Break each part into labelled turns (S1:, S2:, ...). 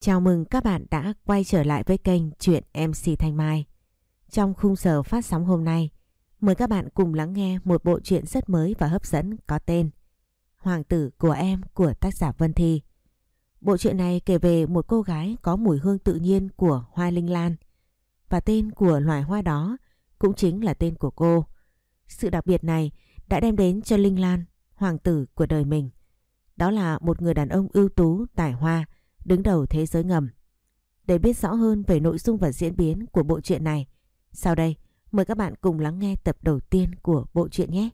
S1: Chào mừng các bạn đã quay trở lại với kênh Chuyện MC Thanh Mai. Trong khung giờ phát sóng hôm nay, mời các bạn cùng lắng nghe một bộ truyện rất mới và hấp dẫn có tên Hoàng tử của em của tác giả Vân Thi. Bộ truyện này kể về một cô gái có mùi hương tự nhiên của hoa linh lan và tên của loài hoa đó cũng chính là tên của cô. Sự đặc biệt này đã đem đến cho Linh Lan, hoàng tử của đời mình. Đó là một người đàn ông ưu tú, tài hoa, đứng đầu thế giới ngầm. Để biết rõ hơn về nội dung và diễn biến của bộ truyện này, sau đây mời các bạn cùng lắng nghe tập đầu tiên của bộ truyện nhé.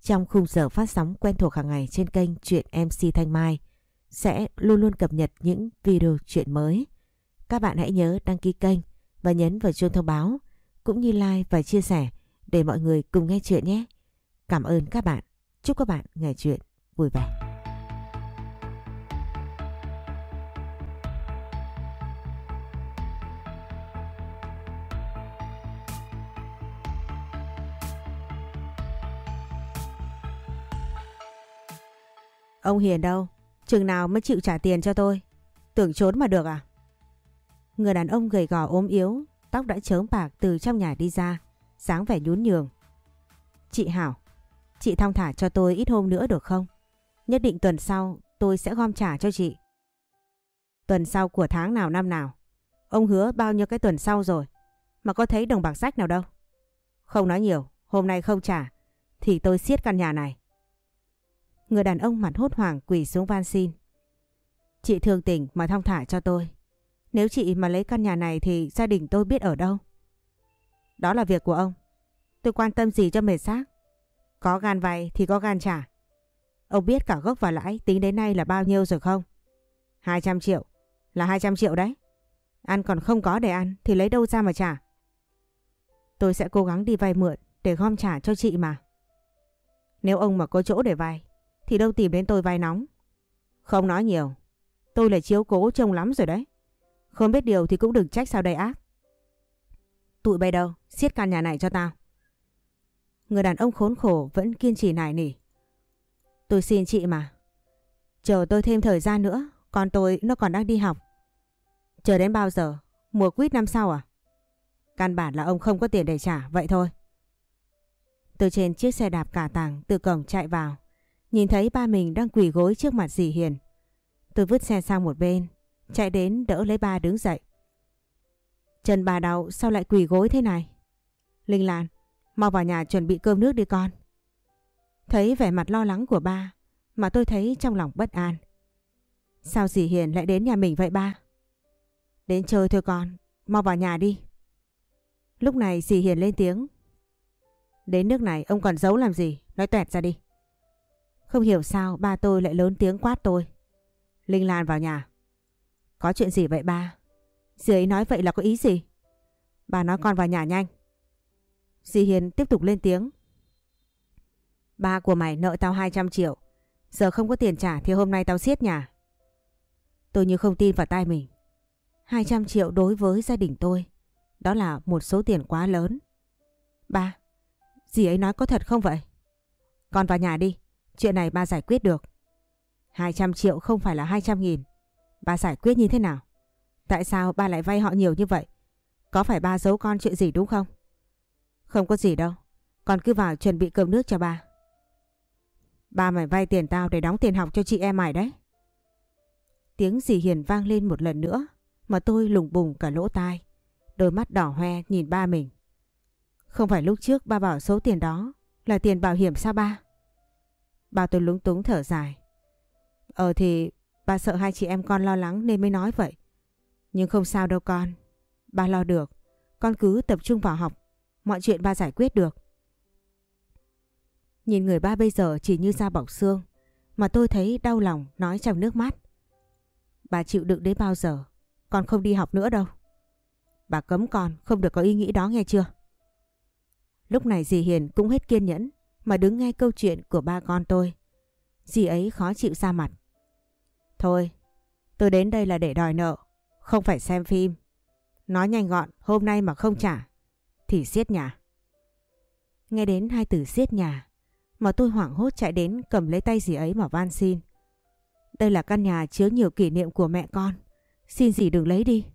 S1: Trong khung giờ phát sóng quen thuộc hàng ngày trên kênh Truyện MC Thanh Mai sẽ luôn luôn cập nhật những video truyện mới. Các bạn hãy nhớ đăng ký kênh và nhấn vào chuông thông báo cũng như like và chia sẻ để mọi người cùng nghe chuyện nhé. Cảm ơn các bạn. Chúc các bạn nghe chuyện vui vẻ.
S2: Ông Hiền đâu? Chừng nào mới chịu trả tiền cho tôi? Tưởng trốn mà được à? Người đàn ông gầy gò ốm yếu, tóc đã chớm bạc từ trong nhà đi ra, dáng vẻ nhún nhường. Chị Hảo, chị thong thả cho tôi ít hôm nữa được không? Nhất định tuần sau tôi sẽ gom trả cho chị. Tuần sau của tháng nào năm nào? Ông hứa bao nhiêu cái tuần sau rồi, mà có thấy đồng bạc sách nào đâu. Không nói nhiều, hôm nay không trả, thì tôi siết căn nhà này. Người đàn ông mặt hốt hoảng quỳ xuống van xin. Chị thương tình mà thong thả cho tôi. Nếu chị mà lấy căn nhà này thì gia đình tôi biết ở đâu? Đó là việc của ông. Tôi quan tâm gì cho mệt xác. Có gan vay thì có gan trả. Ông biết cả gốc và lãi tính đến nay là bao nhiêu rồi không? 200 triệu. Là 200 triệu đấy. Ăn còn không có để ăn thì lấy đâu ra mà trả. Tôi sẽ cố gắng đi vay mượn để gom trả cho chị mà. Nếu ông mà có chỗ để vay thì đâu tìm đến tôi vai nóng. Không nói nhiều, tôi là chiếu cố trông lắm rồi đấy. Không biết điều thì cũng đừng trách sao đây ác. Tụi bay đâu, siết căn nhà này cho tao. Người đàn ông khốn khổ vẫn kiên trì nài nỉ. Tôi xin chị mà. Chờ tôi thêm thời gian nữa, con tôi nó còn đang đi học. Chờ đến bao giờ? Mùa quýt năm sau à? Căn bản là ông không có tiền để trả, vậy thôi. Từ trên chiếc xe đạp cả tàng từ cổng chạy vào. Nhìn thấy ba mình đang quỳ gối trước mặt dì Hiền. Tôi vứt xe sang một bên, chạy đến đỡ lấy ba đứng dậy. Chân bà đau sao lại quỳ gối thế này? Linh Lan, mau vào nhà chuẩn bị cơm nước đi con. Thấy vẻ mặt lo lắng của ba mà tôi thấy trong lòng bất an. Sao dì Hiền lại đến nhà mình vậy ba? Đến chơi thôi con, mau vào nhà đi. Lúc này dì Hiền lên tiếng. Đến nước này ông còn giấu làm gì? Nói tuẹt ra đi. Không hiểu sao ba tôi lại lớn tiếng quát tôi. Linh Lan vào nhà. Có chuyện gì vậy ba? Dì ấy nói vậy là có ý gì? Bà nói con vào nhà nhanh. Dì Hiền tiếp tục lên tiếng. Ba của mày nợ tao 200 triệu. Giờ không có tiền trả thì hôm nay tao siết nhà. Tôi như không tin vào tai mình. 200 triệu đối với gia đình tôi. Đó là một số tiền quá lớn. Ba, dì ấy nói có thật không vậy? Con vào nhà đi. Chuyện này ba giải quyết được. 200 triệu không phải là 200 nghìn. Ba giải quyết như thế nào? Tại sao ba lại vay họ nhiều như vậy? Có phải ba giấu con chuyện gì đúng không? Không có gì đâu. Con cứ vào chuẩn bị cơm nước cho ba. Ba mày vay tiền tao để đóng tiền học cho chị em mày đấy. Tiếng dì Hiền vang lên một lần nữa, mà tôi lùng bùng cả lỗ tai. Đôi mắt đỏ hoe nhìn ba mình. Không phải lúc trước ba bảo số tiền đó là tiền bảo hiểm sao ba? Ba tôi lúng túng thở dài. Ờ thì ba sợ hai chị em con lo lắng nên mới nói vậy. Nhưng không sao đâu con. Ba lo được. Con cứ tập trung vào học. Mọi chuyện ba giải quyết được. Nhìn người ba bây giờ chỉ như da bọc xương. Mà tôi thấy đau lòng nói trong nước mắt. Bà chịu đựng đến bao giờ? Con không đi học nữa đâu. Bà cấm con không được có ý nghĩ đó nghe chưa? Lúc này dì Hiền cũng hết kiên nhẫn mà đứng nghe câu chuyện của ba con tôi. Dì ấy khó chịu ra mặt. Thôi, tôi đến đây là để đòi nợ, không phải xem phim. Nói nhanh gọn, hôm nay mà không trả, thì siết nhà. Nghe đến hai từ siết nhà, mà tôi hoảng hốt chạy đến cầm lấy tay dì ấy mà van xin. Đây là căn nhà chứa nhiều kỷ niệm của mẹ con, Xin dì đừng lấy đi.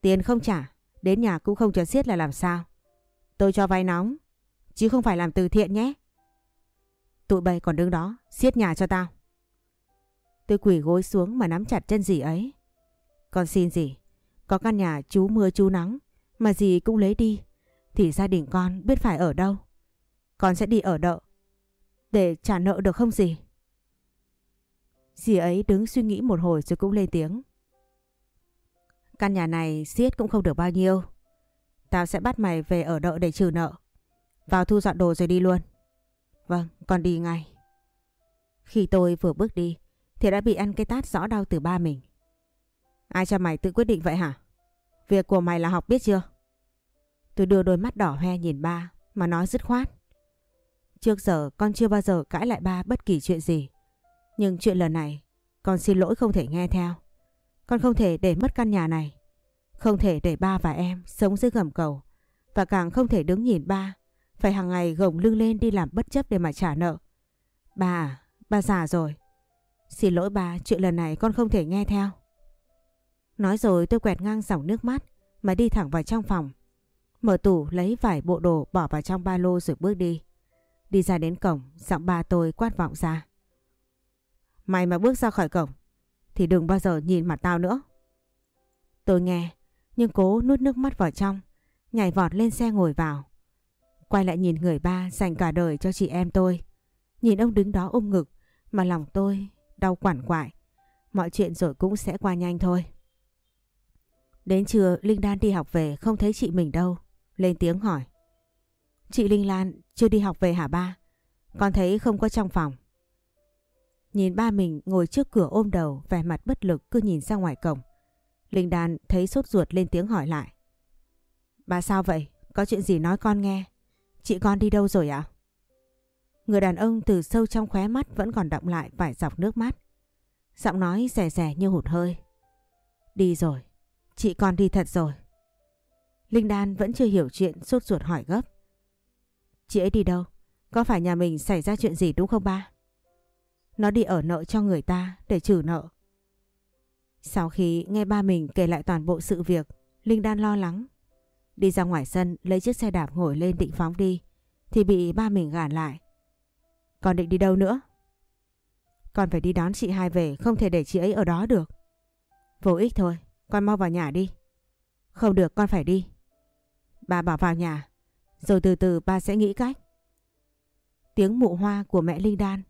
S2: Tiền không trả, đến nhà cũng không cho xiết là làm sao. Tôi cho vay nóng, chứ không phải làm từ thiện nhé. Tụi bay còn đứng đó, xiết nhà cho tao. Tôi quỳ gối xuống mà nắm chặt chân dì ấy. Con xin dì, có căn nhà chú mưa chú nắng, mà dì cũng lấy đi, thì gia đình con biết phải ở đâu. Con sẽ đi ở đợ, để trả nợ được không dì? Dì ấy đứng suy nghĩ một hồi rồi cũng lên tiếng. Căn nhà này xiết cũng không được bao nhiêu. Tao sẽ bắt mày về ở đợ để trừ nợ. Vào thu dọn đồ rồi đi luôn. Vâng, con đi ngay. Khi tôi vừa bước đi thì đã bị ăn cái tát rõ đau từ ba mình. Ai cho mày tự quyết định vậy hả? Việc của mày là học biết chưa? Tôi đưa đôi mắt đỏ hoe nhìn ba mà nói dứt khoát. Trước giờ con chưa bao giờ cãi lại ba bất kỳ chuyện gì. Nhưng chuyện lần này con xin lỗi không thể nghe theo. Con không thể để mất căn nhà này. Không thể để ba và em sống dưới gầm cầu. Và càng không thể đứng nhìn ba. Phải hàng ngày gồng lưng lên đi làm bất chấp để mà trả nợ. bà à, già rồi. Xin lỗi bà chuyện lần này con không thể nghe theo. Nói rồi tôi quẹt ngang dòng nước mắt mà đi thẳng vào trong phòng. Mở tủ lấy vài bộ đồ bỏ vào trong ba lô rồi bước đi. Đi ra đến cổng, giọng ba tôi quát vọng ra. Mày mà bước ra khỏi cổng thì đừng bao giờ nhìn mặt tao nữa. Tôi nghe, nhưng cố nuốt nước mắt vào trong, nhảy vọt lên xe ngồi vào. Quay lại nhìn người ba dành cả đời cho chị em tôi. Nhìn ông đứng đó ôm ngực, mà lòng tôi đau quản quại. Mọi chuyện rồi cũng sẽ qua nhanh thôi. Đến trưa, Linh Đan đi học về, không thấy chị mình đâu. Lên tiếng hỏi. Chị Linh Lan chưa đi học về hả ba? Con thấy không có trong phòng. Nhìn ba mình ngồi trước cửa ôm đầu, vẻ mặt bất lực, cứ nhìn ra ngoài cổng. Linh Đan thấy sốt ruột lên tiếng hỏi lại. Bà sao vậy? Có chuyện gì nói con nghe? Chị con đi đâu rồi ạ? Người đàn ông từ sâu trong khóe mắt vẫn còn đọng lại vài dọc nước mắt. Giọng nói rẻ rẻ như hụt hơi. Đi rồi. Chị con đi thật rồi. Linh Đan vẫn chưa hiểu chuyện sốt ruột hỏi gấp. Chị ấy đi đâu? Có phải nhà mình xảy ra chuyện gì đúng không ba? Nó đi ở nợ cho người ta để trừ nợ. Sau khi nghe ba mình kể lại toàn bộ sự việc, Linh Đan lo lắng. Đi ra ngoài sân lấy chiếc xe đạp ngồi lên định phóng đi thì bị ba mình gàn lại. Con định đi đâu nữa? Con phải đi đón chị hai về không thể để chị ấy ở đó được. Vô ích thôi, con mau vào nhà đi. Không được con phải đi. Bà bảo vào nhà, rồi từ từ ba sẽ nghĩ cách. Tiếng mụ hoa của mẹ Linh Đan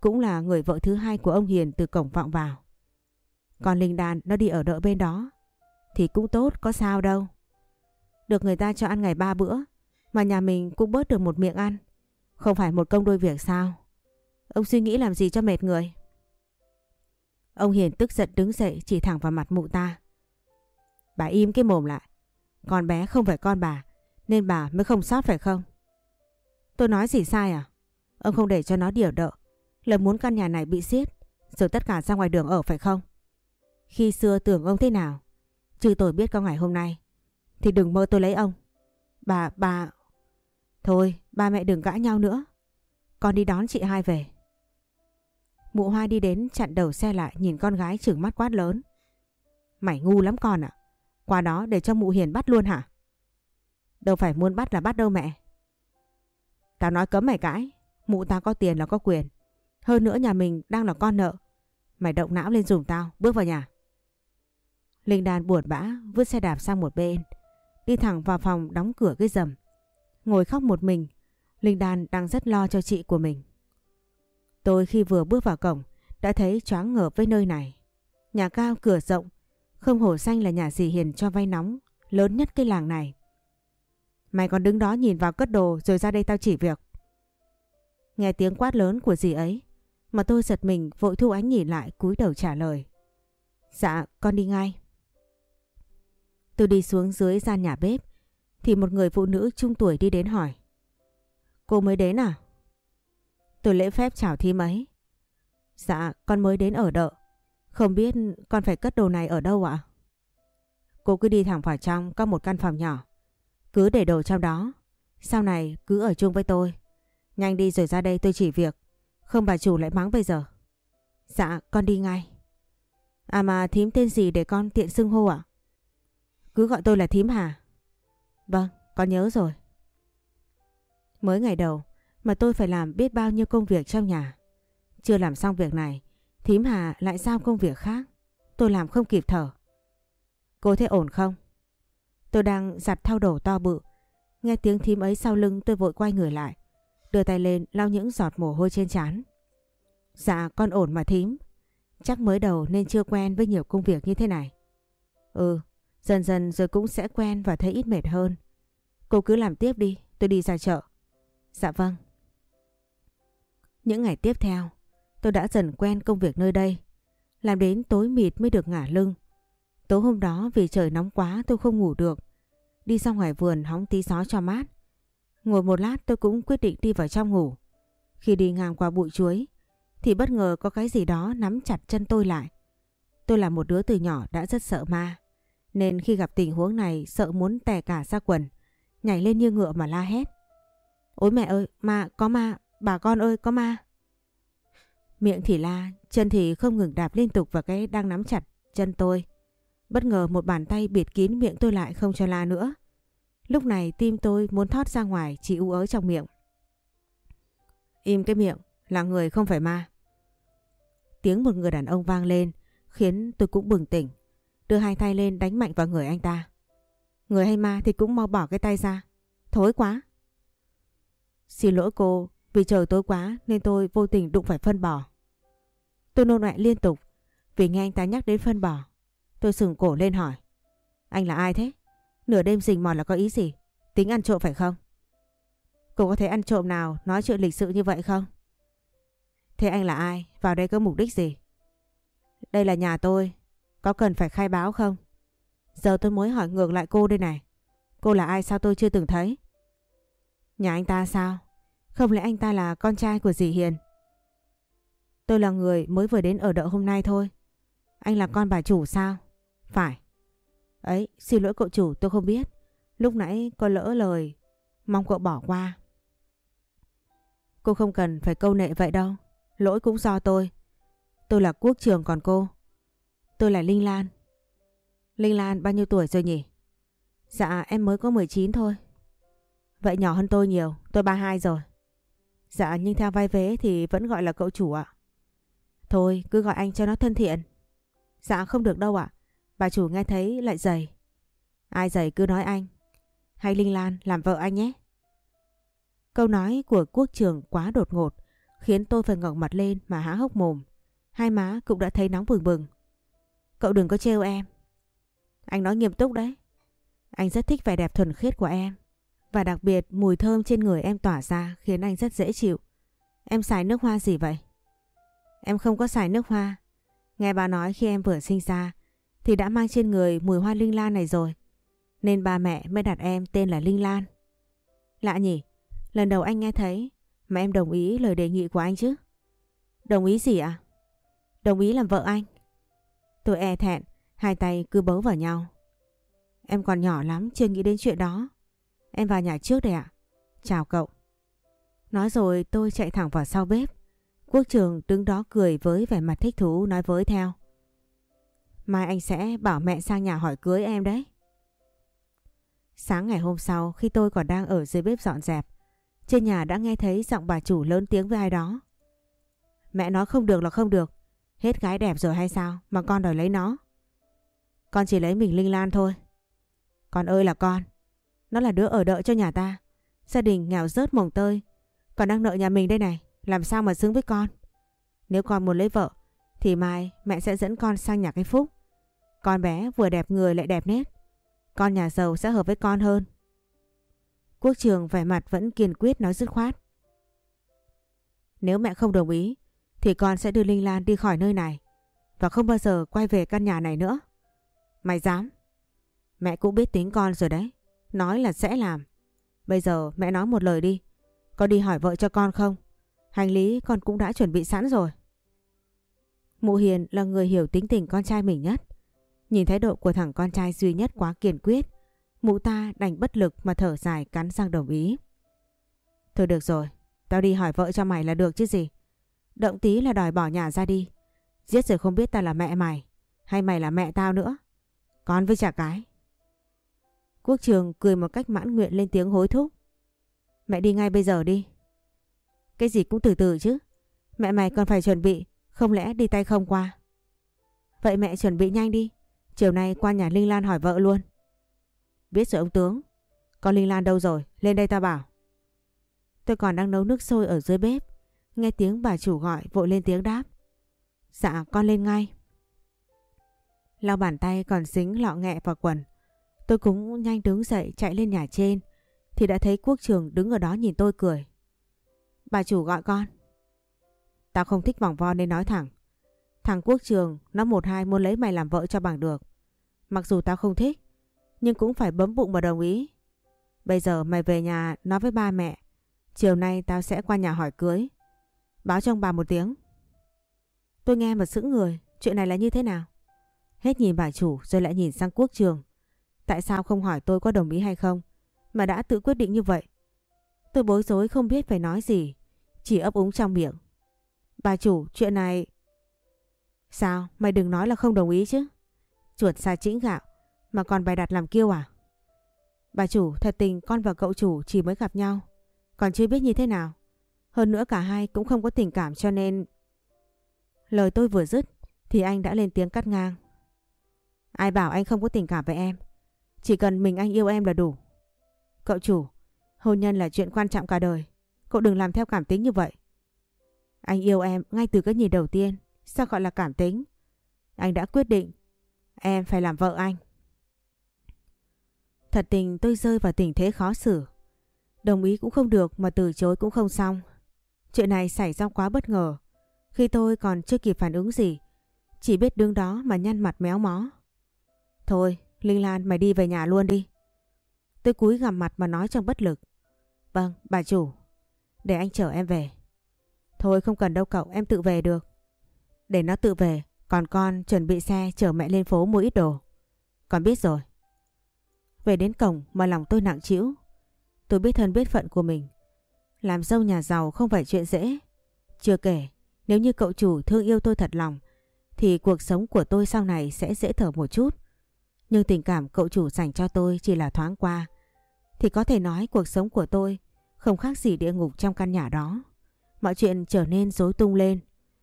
S2: cũng là người vợ thứ hai của ông Hiền từ cổng vọng vào. Còn Linh Đan nó đi ở đợi bên đó thì cũng tốt có sao đâu. Được người ta cho ăn ngày ba bữa, mà nhà mình cũng bớt được một miệng ăn. Không phải một công đôi việc sao? Ông suy nghĩ làm gì cho mệt người? Ông Hiền tức giận đứng dậy chỉ thẳng vào mặt mụ ta. Bà im cái mồm lại. Con bé không phải con bà, nên bà mới không sót phải không? Tôi nói gì sai à? Ông không để cho nó điều đợ là muốn căn nhà này bị xiết rồi tất cả ra ngoài đường ở phải không? Khi xưa tưởng ông thế nào chứ tôi biết có ngày hôm nay thì đừng mơ tôi lấy ông. Bà, bà... Thôi, ba mẹ đừng cãi nhau nữa. Con đi đón chị hai về. Mụ hoa đi đến chặn đầu xe lại nhìn con gái trừng mắt quát lớn. Mày ngu lắm con ạ. Qua đó để cho mụ hiền bắt luôn hả? Đâu phải muốn bắt là bắt đâu mẹ. Tao nói cấm mày cãi. Mụ tao có tiền là có quyền. Hơn nữa nhà mình đang là con nợ. Mày động não lên dùng tao, bước vào nhà. Linh Đan buồn bã vứt xe đạp sang một bên. Đi thẳng vào phòng đóng cửa cái rầm. Ngồi khóc một mình. Linh Đan đang rất lo cho chị của mình. Tôi khi vừa bước vào cổng đã thấy choáng ngợp với nơi này. Nhà cao cửa rộng, không hổ xanh là nhà dì Hiền cho vay nóng, lớn nhất cái làng này. Mày còn đứng đó nhìn vào cất đồ rồi ra đây tao chỉ việc. Nghe tiếng quát lớn của dì ấy mà tôi giật mình vội thu ánh nhìn lại cúi đầu trả lời. Dạ con đi ngay. Tôi đi xuống dưới gian nhà bếp, thì một người phụ nữ trung tuổi đi đến hỏi. Cô mới đến à? Tôi lễ phép chào thím ấy. Dạ con mới đến ở đợ. Không biết con phải cất đồ này ở đâu ạ? Cô cứ đi thẳng vào trong có một căn phòng nhỏ. Cứ để đồ trong đó. Sau này cứ ở chung với tôi. Nhanh đi rồi ra đây tôi chỉ việc. Không bà chủ lại mắng bây giờ. Dạ con đi ngay. À mà thím tên gì để con tiện xưng hô ạ? Cứ gọi tôi là thím Hà. Vâng, con nhớ rồi. Mới ngày đầu mà tôi phải làm biết bao nhiêu công việc trong nhà. Chưa làm xong việc này, thím Hà lại giao công việc khác. Tôi làm không kịp thở. Cô thấy ổn không? Tôi đang giặt thao đổ to bự. Nghe tiếng thím ấy sau lưng tôi vội quay người lại. Đưa tay lên lau những giọt mồ hôi trên trán. Dạ con ổn mà thím. Chắc mới đầu nên chưa quen với nhiều công việc như thế này. Ừ, dần dần rồi cũng sẽ quen và thấy ít mệt hơn. Cô cứ làm tiếp đi, tôi đi ra chợ. Dạ vâng. Những ngày tiếp theo, tôi đã dần quen công việc nơi đây. Làm đến tối mịt mới được ngả lưng. Tối hôm đó vì trời nóng quá tôi không ngủ được. Đi ra ngoài vườn hóng tí gió cho mát. Ngồi một lát tôi cũng quyết định đi vào trong ngủ. Khi đi ngang qua bụi chuối thì bất ngờ có cái gì đó nắm chặt chân tôi lại. Tôi là một đứa từ nhỏ đã rất sợ ma. Nên khi gặp tình huống này sợ muốn tè cả ra quần. Nhảy lên như ngựa mà la hét. Ôi mẹ ơi, ma, có ma, bà con ơi, có ma. Miệng thì la, chân thì không ngừng đạp liên tục vào cái đang nắm chặt chân tôi. Bất ngờ một bàn tay bịt kín miệng tôi lại không cho la nữa. Lúc này tim tôi muốn thoát ra ngoài chỉ u ớ trong miệng. Im cái miệng, là người không phải ma. Tiếng một người đàn ông vang lên khiến tôi cũng bừng tỉnh. Đưa hai tay lên đánh mạnh vào người anh ta. Người hay ma thì cũng mau bỏ cái tay ra. Thối quá. Xin lỗi cô, vì trời tối quá nên tôi vô tình đụng phải phân bò. Tôi nôn ọe liên tục vì nghe anh ta nhắc đến phân bò. Tôi sừng cổ lên hỏi. Anh là ai thế? Nửa đêm rình mò là có ý gì? Tính ăn trộm phải không? Cô có thể ăn trộm nào nói chuyện lịch sự như vậy không? Thế anh là ai? Vào đây có mục đích gì? Đây là nhà tôi. Có cần phải khai báo không? Giờ tôi mới hỏi ngược lại cô đây này. Cô là ai sao tôi chưa từng thấy? Nhà anh ta sao? Không lẽ anh ta là con trai của dì Hiền? Tôi là người mới vừa đến ở đợ hôm nay thôi. Anh là con bà chủ sao? Phải. Ấy, xin lỗi cậu chủ tôi không biết. Lúc nãy có lỡ lời. Mong cậu bỏ qua. Cô không cần phải câu nệ vậy đâu. Lỗi cũng do tôi. Tôi là quốc trường còn cô. Tôi là Linh Lan. Linh Lan bao nhiêu tuổi rồi nhỉ? Dạ em mới có 19 thôi. Vậy nhỏ hơn tôi nhiều, tôi 32 rồi. Dạ nhưng theo vai vế thì vẫn gọi là cậu chủ ạ. Thôi cứ gọi anh cho nó thân thiện. Dạ không được đâu ạ. Bà chủ nghe thấy lại dày. Ai dày cứ nói anh. Hay Linh Lan làm vợ anh nhé. Câu nói của quốc trường quá đột ngột khiến tôi phải ngẩng mặt lên mà há hốc mồm. Hai má cũng đã thấy nóng bừng bừng. Cậu đừng có trêu em. Anh nói nghiêm túc đấy. Anh rất thích vẻ đẹp thuần khiết của em. Và đặc biệt, mùi thơm trên người em tỏa ra khiến anh rất dễ chịu. Em xài nước hoa gì vậy? Em không có xài nước hoa. Nghe bà nói khi em vừa sinh ra, thì đã mang trên người mùi hoa linh lan này rồi. Nên ba mẹ mới đặt em tên là Linh Lan. Lạ nhỉ? Lần đầu anh nghe thấy, mà em đồng ý lời đề nghị của anh chứ? Đồng ý gì ạ? Đồng ý làm vợ anh. Tôi e thẹn, hai tay cứ bấu vào nhau. Em còn nhỏ lắm, chưa nghĩ đến chuyện đó. Em vào nhà trước đây ạ. Chào cậu. Nói rồi tôi chạy thẳng vào sau bếp. Quốc trường đứng đó cười với vẻ mặt thích thú nói với theo. Mai anh sẽ bảo mẹ sang nhà hỏi cưới em đấy. Sáng ngày hôm sau khi tôi còn đang ở dưới bếp dọn dẹp trên nhà đã nghe thấy giọng bà chủ lớn tiếng với ai đó. Mẹ nói không được là không được. Hết gái đẹp rồi hay sao mà con đòi lấy nó. Con chỉ lấy mình Linh Lan thôi. Con ơi là con. Nó là đứa ở đợi cho nhà ta. Gia đình nghèo rớt mồng tơi. Còn đang nợ nhà mình đây này. Làm sao mà xứng với con. Nếu con muốn lấy vợ, thì mai mẹ sẽ dẫn con sang nhà cái Phúc. Con bé vừa đẹp người lại đẹp nét. Con nhà giàu sẽ hợp với con hơn. Quốc trường vẻ mặt vẫn kiên quyết nói dứt khoát. Nếu mẹ không đồng ý thì con sẽ đưa Linh Lan đi khỏi nơi này và không bao giờ quay về căn nhà này nữa. Mày dám? Mẹ cũng biết tính con rồi đấy. Nói là sẽ làm. Bây giờ mẹ nói một lời đi. Có đi hỏi vợ cho con không? Hành lý con cũng đã chuẩn bị sẵn rồi. Mụ Hiền là người hiểu tính tình con trai mình nhất. Nhìn thái độ của thằng con trai duy nhất quá kiên quyết. Mụ ta đành bất lực mà thở dài cắn răng đồng ý. Thôi được rồi, tao đi hỏi vợ cho mày là được chứ gì. Động tí là đòi bỏ nhà ra đi. Giết rồi không biết ta là mẹ mày. Hay mày là mẹ tao nữa? Con với chả cái. Quốc trường cười một cách mãn nguyện lên tiếng hối thúc. Mẹ đi ngay bây giờ đi. Cái gì cũng từ từ chứ. Mẹ mày còn phải chuẩn bị, không lẽ đi tay không qua. Vậy mẹ chuẩn bị nhanh đi. Chiều nay qua nhà Linh Lan hỏi vợ luôn. Biết rồi ông tướng. Con Linh Lan đâu rồi? Lên đây ta bảo. Tôi còn đang nấu nước sôi ở dưới bếp. Nghe tiếng bà chủ gọi, vội lên tiếng đáp. Dạ con lên ngay. Lau bàn tay còn dính lọ nghẹ vào quần. Tôi cũng nhanh đứng dậy chạy lên nhà trên. Thì đã thấy quốc trường đứng ở đó nhìn tôi cười. Bà chủ gọi con. Tao không thích vòng vo nên nói thẳng. Thằng quốc trường, nó một hai muốn lấy mày làm vợ cho bằng được. Mặc dù tao không thích. Nhưng cũng phải bấm bụng mà đồng ý. Bây giờ mày về nhà nói với ba mẹ. Chiều nay tao sẽ qua nhà hỏi cưới. Báo cho ông bà một tiếng. Tôi nghe mà sững người. Chuyện này là như thế nào? Hết nhìn bà chủ rồi lại nhìn sang quốc trường. Tại sao không hỏi tôi có đồng ý hay không? Mà đã tự quyết định như vậy. Tôi bối rối không biết phải nói gì. Chỉ ấp úng trong miệng. Bà chủ, chuyện này... Sao? Mày đừng nói là không đồng ý chứ. Chuột xa chĩnh gạo. Mà còn bày đặt làm kiêu à? Bà chủ, thật tình con và cậu chủ chỉ mới gặp nhau. Còn chưa biết như thế nào. Hơn nữa cả hai cũng không có tình cảm cho nên... Lời tôi vừa dứt thì anh đã lên tiếng cắt ngang. Ai bảo anh không có tình cảm với em. Chỉ cần mình anh yêu em là đủ. Cậu chủ, hôn nhân là chuyện quan trọng cả đời. Cậu đừng làm theo cảm tính như vậy. Anh yêu em ngay từ cái nhìn đầu tiên. Sao gọi là cảm tính? Anh đã quyết định. Em phải làm vợ anh. Thật tình tôi rơi vào tình thế khó xử. Đồng ý cũng không được mà từ chối cũng không xong. Chuyện này xảy ra quá bất ngờ. Khi tôi còn chưa kịp phản ứng gì. Chỉ biết đứng đó mà nhăn mặt méo mó. Thôi, Linh Lan mày đi về nhà luôn đi. Tôi cúi gằm mặt mà nói trong bất lực. Vâng, bà chủ. Để anh chở em về. Thôi không cần đâu cậu, em tự về được. Để nó tự về, còn con chuẩn bị xe chở mẹ lên phố mua ít đồ. Con biết rồi. Về đến cổng mà lòng tôi nặng trĩu. Tôi biết thân biết phận của mình. Làm dâu nhà giàu không phải chuyện dễ. Chưa kể, nếu như cậu chủ thương yêu tôi thật lòng, thì cuộc sống của tôi sau này sẽ dễ thở một chút. Nhưng tình cảm cậu chủ dành cho tôi chỉ là thoáng qua. Thì có thể nói cuộc sống của tôi không khác gì địa ngục trong căn nhà đó. Mọi chuyện trở nên rối tung lên.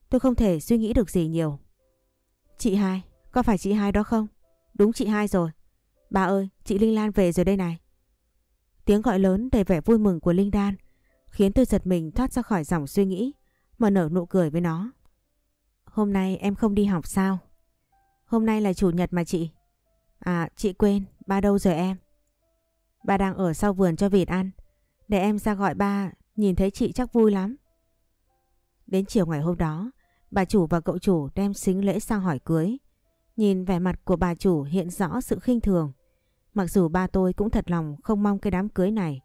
S2: Tôi không thể suy nghĩ được gì nhiều. Chị hai, có phải chị hai đó không? Đúng chị hai rồi. Bà ơi, chị Linh Lan về rồi đây này. Tiếng gọi lớn đầy vẻ vui mừng của Linh Đan khiến tôi giật mình thoát ra khỏi dòng suy nghĩ mà nở nụ cười với nó. Hôm nay em không đi học sao? Hôm nay là chủ nhật mà chị. À, chị quên, ba đâu rồi em? Ba đang ở sau vườn cho vịt ăn. Để em ra gọi ba, nhìn thấy chị chắc vui lắm. Đến chiều ngày hôm đó, bà chủ và cậu chủ đem xính lễ sang hỏi cưới. Nhìn vẻ mặt của bà chủ hiện rõ sự khinh thường. Mặc dù ba tôi cũng thật lòng không mong cái đám cưới này.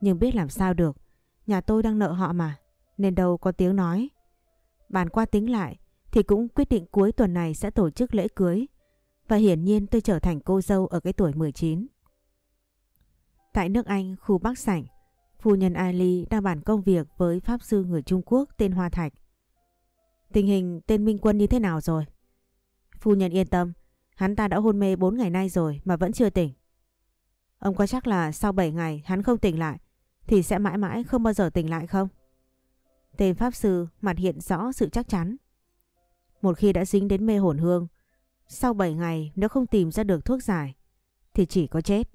S2: Nhưng biết làm sao được. Nhà tôi đang nợ họ mà. Nên đâu có tiếng nói. Bàn qua tính lại thì cũng quyết định cuối tuần này sẽ tổ chức lễ cưới. Và hiển nhiên tôi trở thành cô dâu ở cái tuổi 19. Tại nước Anh, khu Bắc Sảnh, phu nhân Ali đang bàn công việc với pháp sư người Trung Quốc tên Hoa Thạch. Tình hình tên Minh Quân như thế nào rồi? Phu nhân yên tâm, hắn ta đã hôn mê 4 ngày nay rồi mà vẫn chưa tỉnh. Ông có chắc là sau 7 ngày hắn không tỉnh lại thì sẽ mãi mãi không bao giờ tỉnh lại không? Tên Pháp Sư mặt hiện rõ sự chắc chắn. Một khi đã dính đến mê hồn hương, sau 7 ngày nếu không tìm ra được thuốc giải thì chỉ có chết.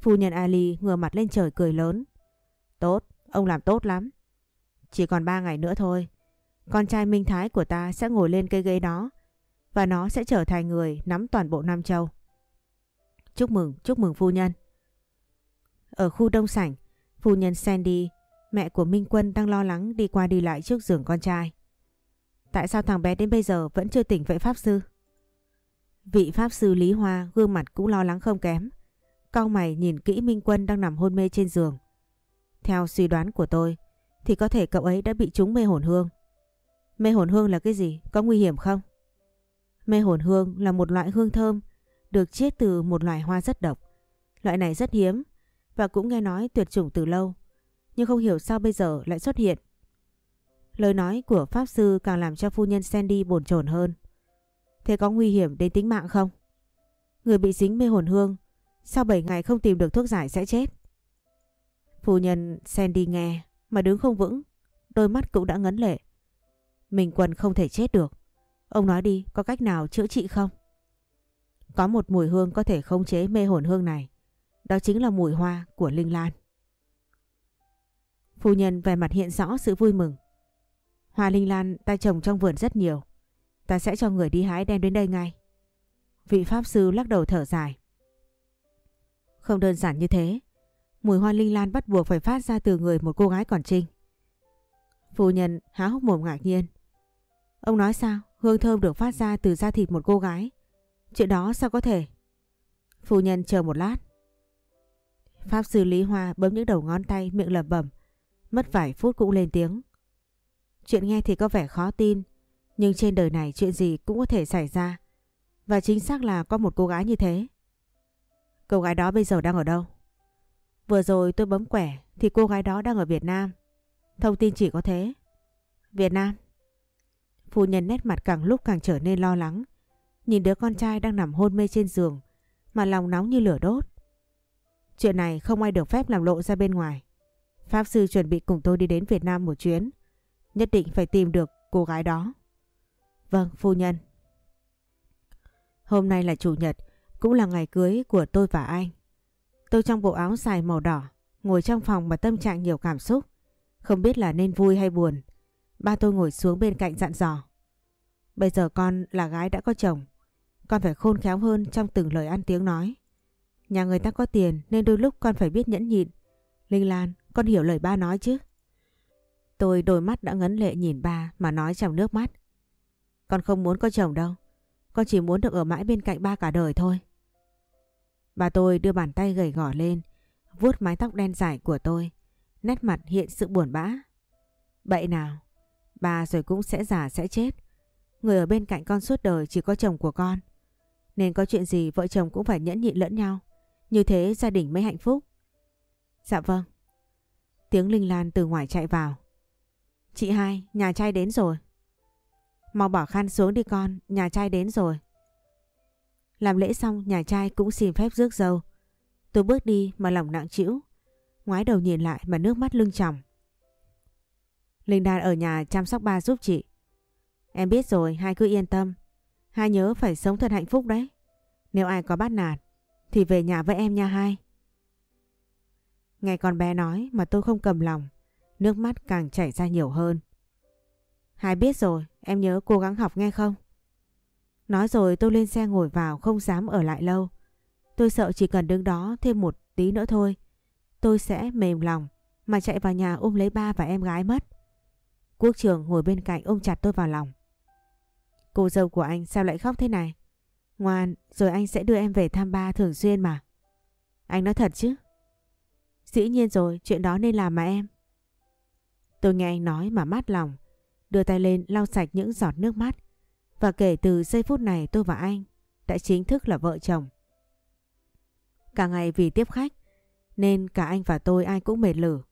S2: Phu nhân Ali ngửa mặt lên trời cười lớn. Tốt, ông làm tốt lắm. Chỉ còn 3 ngày nữa thôi. Con trai Minh Thái của ta sẽ ngồi lên cây ghế đó và nó sẽ trở thành người nắm toàn bộ Nam Châu. Chúc mừng, chúc mừng phu nhân. Ở khu đông sảnh, phu nhân Sandy, mẹ của Minh Quân đang lo lắng đi qua đi lại trước giường con trai. Tại sao thằng bé đến bây giờ vẫn chưa tỉnh vậy Pháp Sư? Vị Pháp Sư Lý Hoa gương mặt cũng lo lắng không kém. Cao mày nhìn kỹ Minh Quân đang nằm hôn mê trên giường. Theo suy đoán của tôi, thì có thể cậu ấy đã bị trúng mê hồn hương. Mê hồn hương là cái gì? Có nguy hiểm không? Mê hồn hương là một loại hương thơm được chiết từ một loài hoa rất độc. Loại này rất hiếm và cũng nghe nói tuyệt chủng từ lâu. Nhưng không hiểu sao bây giờ lại xuất hiện. Lời nói của Pháp Sư càng làm cho phu nhân Sandy bồn chồn hơn. Thế có nguy hiểm đến tính mạng không? Người bị dính mê hồn hương sau 7 ngày không tìm được thuốc giải sẽ chết. Phu nhân Sandy nghe mà đứng không vững, đôi mắt cũng đã ngấn lệ. Mình quần không thể chết được. Ông nói đi, có cách nào chữa trị không? Có một mùi hương có thể khống chế mê hồn hương này. Đó chính là mùi hoa của Linh Lan. Phu nhân về mặt hiện rõ sự vui mừng. Hoa Linh Lan ta trồng trong vườn rất nhiều. Ta sẽ cho người đi hái đem đến đây ngay. Vị Pháp Sư lắc đầu thở dài. Không đơn giản như thế. Mùi hoa linh lan bắt buộc phải phát ra từ người một cô gái còn trinh. Phu nhân há hốc mồm ngạc nhiên. Ông nói sao? Hương thơm được phát ra từ da thịt một cô gái. Chuyện đó sao có thể? Phu nhân chờ một lát. Pháp sư Lý Hoa bấm những đầu ngón tay miệng lẩm bẩm. Mất vài phút cũng lên tiếng. Chuyện nghe thì có vẻ khó tin. Nhưng trên đời này chuyện gì cũng có thể xảy ra. Và chính xác là có một cô gái như thế. Cô gái đó bây giờ đang ở đâu? Vừa rồi tôi bấm quẻ thì cô gái đó đang ở Việt Nam. Thông tin chỉ có thế. Việt Nam. Phu nhân nét mặt càng lúc càng trở nên lo lắng. Nhìn đứa con trai đang nằm hôn mê trên giường, mà lòng nóng như lửa đốt. Chuyện này không ai được phép làm lộ ra bên ngoài. Pháp sư chuẩn bị cùng tôi đi đến Việt Nam một chuyến. Nhất định phải tìm được cô gái đó. Vâng, phu nhân. Hôm nay là chủ nhật, cũng là ngày cưới của tôi và anh. Tôi trong bộ áo dài màu đỏ, ngồi trong phòng mà tâm trạng nhiều cảm xúc. Không biết là nên vui hay buồn. Ba tôi ngồi xuống bên cạnh dặn dò. Bây giờ con là gái đã có chồng. Con phải khôn khéo hơn trong từng lời ăn tiếng nói. Nhà người ta có tiền nên đôi lúc con phải biết nhẫn nhịn. Linh Lan, con hiểu lời ba nói chứ? Tôi đôi mắt đã ngấn lệ nhìn ba mà nói trong nước mắt. Con không muốn có chồng đâu. Con chỉ muốn được ở mãi bên cạnh ba cả đời thôi. Bà tôi đưa bàn tay gầy gỏ lên, vuốt mái tóc đen dài của tôi. Nét mặt hiện sự buồn bã. Bậy nào, bà rồi cũng sẽ già sẽ chết. Người ở bên cạnh con suốt đời chỉ có chồng của con. Nên có chuyện gì vợ chồng cũng phải nhẫn nhịn lẫn nhau. Như thế gia đình mới hạnh phúc. Dạ vâng. Tiếng Linh Lan từ ngoài chạy vào. Chị hai, nhà trai đến rồi. Mau bỏ khăn xuống đi con, nhà trai đến rồi. Làm lễ xong nhà trai cũng xin phép rước dâu. Tôi bước đi mà lòng nặng trĩu, ngoái đầu nhìn lại mà nước mắt lưng tròng. Linh Đan ở nhà chăm sóc ba giúp chị. Em biết rồi, hai cứ yên tâm. Hai nhớ phải sống thật hạnh phúc đấy. Nếu ai có bắt nạt, thì về nhà với em nha hai. Nghe con bé nói mà tôi không cầm lòng, nước mắt càng chảy ra nhiều hơn. Hai biết rồi, em nhớ cố gắng học nghe không? Nói rồi tôi lên xe ngồi vào không dám ở lại lâu. Tôi sợ chỉ cần đứng đó thêm một tí nữa thôi. Tôi sẽ mềm lòng mà chạy vào nhà ôm lấy ba và em gái mất. Quốc trường ngồi bên cạnh ôm chặt tôi vào lòng. Cô dâu của anh sao lại khóc thế này? Ngoan, rồi anh sẽ đưa em về thăm ba thường xuyên mà. Anh nói thật chứ? Dĩ nhiên rồi, chuyện đó nên làm mà em. Tôi nghe anh nói mà mát lòng, đưa tay lên lau sạch những giọt nước mắt. Và kể từ giây phút này tôi và anh đã chính thức là vợ chồng. Cả ngày vì tiếp khách nên cả anh và tôi ai cũng mệt lử.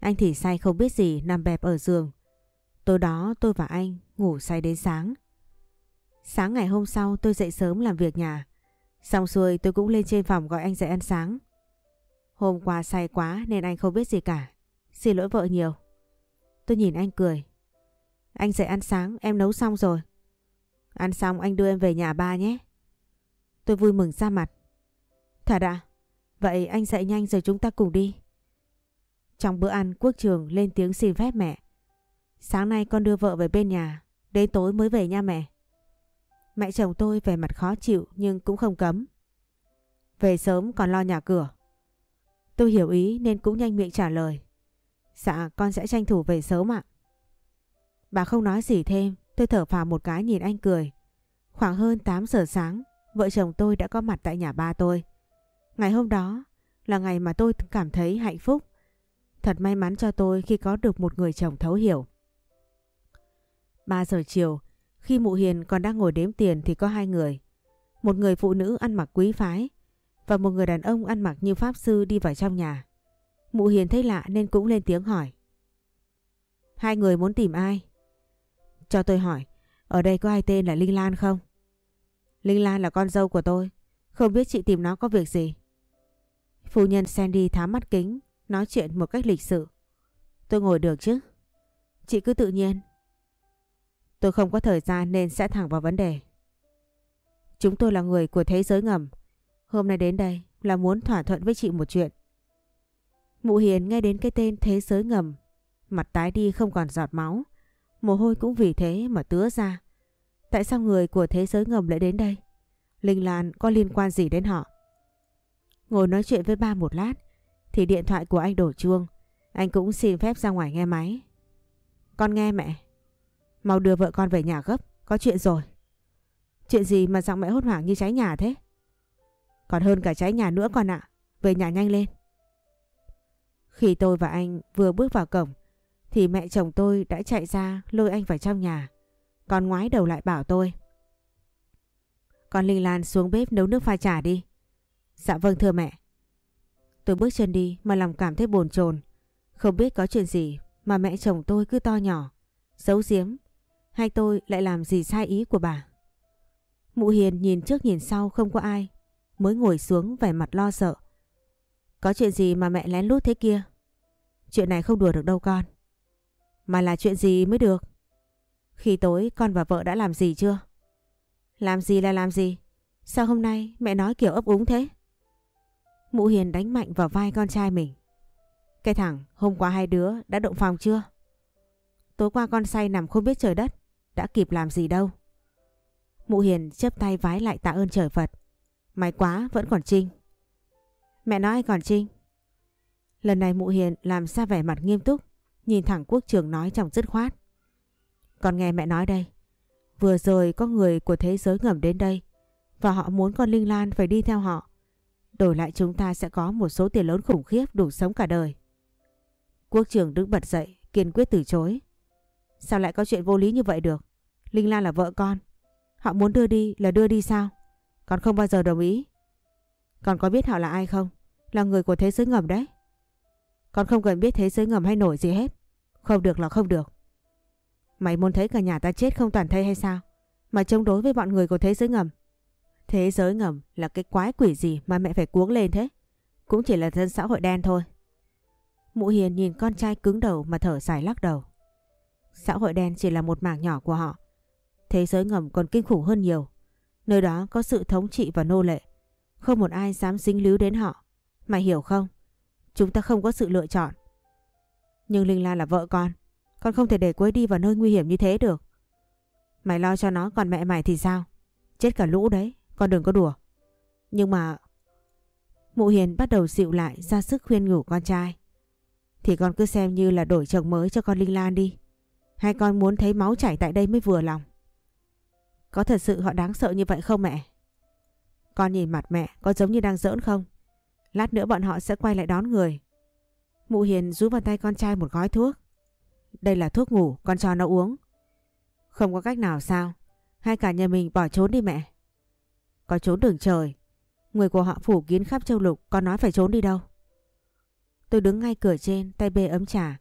S2: Anh thì say không biết gì nằm bẹp ở giường. Tối đó tôi và anh ngủ say đến sáng. Sáng ngày hôm sau tôi dậy sớm làm việc nhà. Xong xuôi tôi cũng lên trên phòng gọi anh dậy ăn sáng. Hôm qua say quá nên anh không biết gì cả. Xin lỗi vợ nhiều. Tôi nhìn anh cười. Anh dậy ăn sáng em nấu xong rồi. Ăn xong anh đưa em về nhà ba nhé. Tôi vui mừng ra mặt. Thật à? Vậy anh dậy nhanh rồi chúng ta cùng đi. Trong bữa ăn quốc trường lên tiếng xin phép mẹ. Sáng nay con đưa vợ về bên nhà, đến tối mới về nha mẹ. Mẹ chồng tôi về mặt khó chịu nhưng cũng không cấm. Về sớm còn lo nhà cửa. Tôi hiểu ý nên cũng nhanh miệng trả lời. Dạ con sẽ tranh thủ về sớm ạ. Bà không nói gì thêm Tôi thở phào một cái nhìn anh cười. Khoảng hơn 8 giờ sáng, vợ chồng tôi đã có mặt tại nhà ba tôi. Ngày hôm đó là ngày mà tôi cảm thấy hạnh phúc. Thật may mắn cho tôi khi có được một người chồng thấu hiểu. 3 giờ chiều, khi mụ Hiền còn đang ngồi đếm tiền thì có hai người. Một người phụ nữ ăn mặc quý phái và một người đàn ông ăn mặc như pháp sư đi vào trong nhà. Mụ Hiền thấy lạ nên cũng lên tiếng hỏi. Hai người muốn tìm ai? Cho tôi hỏi, ở đây có ai tên là Linh Lan không? Linh Lan là con dâu của tôi. Không biết chị tìm nó có việc gì. Phu nhân Sandy tháo mắt kính, nói chuyện một cách lịch sự. Tôi ngồi được chứ? Chị cứ tự nhiên. Tôi không có thời gian nên sẽ thẳng vào vấn đề. Chúng tôi là người của thế giới ngầm. Hôm nay đến đây là muốn thỏa thuận với chị một chuyện. Mụ Hiền nghe đến cái tên thế giới ngầm. Mặt tái đi không còn giọt máu. Mồ hôi cũng vì thế mà tứa ra. Tại sao người của thế giới ngầm lại đến đây? Linh Lan có liên quan gì đến họ? Ngồi nói chuyện với ba một lát, thì điện thoại của anh đổ chuông. Anh cũng xin phép ra ngoài nghe máy. Con nghe mẹ. Mau đưa vợ con về nhà gấp. Có chuyện rồi. Chuyện gì mà giọng mẹ hốt hoảng như cháy nhà thế? Còn hơn cả cháy nhà nữa con ạ. Về nhà nhanh lên. Khi tôi và anh vừa bước vào cổng thì mẹ chồng tôi đã chạy ra lôi anh vào trong nhà. Còn ngoái đầu lại bảo tôi. Con Linh Lan xuống bếp nấu nước pha trà đi. Dạ vâng thưa mẹ. Tôi bước chân đi mà lòng cảm thấy bồn chồn Không biết có chuyện gì mà mẹ chồng tôi cứ to nhỏ, giấu giếm. Hay tôi lại làm gì sai ý của bà. Mụ Hiền nhìn trước nhìn sau không có ai. Mới ngồi xuống vẻ mặt lo sợ. Có chuyện gì mà mẹ lén lút thế kia? Chuyện này không đùa được đâu con. Mà là chuyện gì mới được? Khi tối con và vợ đã làm gì chưa? Làm gì là làm gì? Sao hôm nay mẹ nói kiểu ấp úng thế? Mụ Hiền đánh mạnh vào vai con trai mình. Cái thằng hôm qua hai đứa đã động phòng chưa? Tối qua con say nằm không biết trời đất. Đã kịp làm gì đâu. Mụ Hiền chấp tay vái lại tạ ơn trời Phật. May quá vẫn còn Trinh. Mẹ nói ai còn Trinh? Lần này mụ Hiền làm ra vẻ mặt nghiêm túc. Nhìn thẳng quốc trường nói trong dứt khoát. Con nghe mẹ nói đây. Vừa rồi có người của thế giới ngầm đến đây. Và họ muốn con Linh Lan phải đi theo họ. Đổi lại chúng ta sẽ có một số tiền lớn khủng khiếp đủ sống cả đời. Quốc Trường đứng bật dậy, kiên quyết từ chối. Sao lại có chuyện vô lý như vậy được? Linh Lan là vợ con. Họ muốn đưa đi là đưa đi sao? Con không bao giờ đồng ý. Con có biết họ là ai không? Là người của thế giới ngầm đấy. Con không cần biết thế giới ngầm hay nổi gì hết. Không được là không được. Mày muốn thấy cả nhà ta chết không toàn thây hay sao? Mà chống đối với bọn người của thế giới ngầm. Thế giới ngầm là cái quái quỷ gì mà mẹ phải cuống lên thế? Cũng chỉ là dân xã hội đen thôi. Mụ Hiền nhìn con trai cứng đầu mà thở dài lắc đầu. Xã hội đen chỉ là một mảng nhỏ của họ. Thế giới ngầm còn kinh khủng hơn nhiều. Nơi đó có sự thống trị và nô lệ. Không một ai dám dính líu đến họ. Mày hiểu không? Chúng ta không có sự lựa chọn. Nhưng Linh Lan là vợ con. Con không thể để cô ấy đi vào nơi nguy hiểm như thế được. Mày lo cho nó, còn mẹ mày thì sao? Chết cả lũ đấy. Con đừng có đùa. Nhưng mà... Mụ Hiền bắt đầu dịu lại ra sức khuyên nhủ con trai. Thì con cứ xem như là đổi chồng mới cho con Linh Lan đi. Hai con muốn thấy máu chảy tại đây mới vừa lòng. Có thật sự họ đáng sợ như vậy không mẹ? Con nhìn mặt mẹ có giống như đang giỡn không? Lát nữa bọn họ sẽ quay lại đón người. Mụ Hiền rú vào tay con trai một gói thuốc. Đây là thuốc ngủ, con cho nó uống. Không có cách nào sao? Hai cả nhà mình bỏ trốn đi mẹ. Có trốn đường trời. Người của họ phủ kín khắp châu lục, con nói phải trốn đi đâu. Tôi đứng ngay cửa trên, tay bê ấm trà.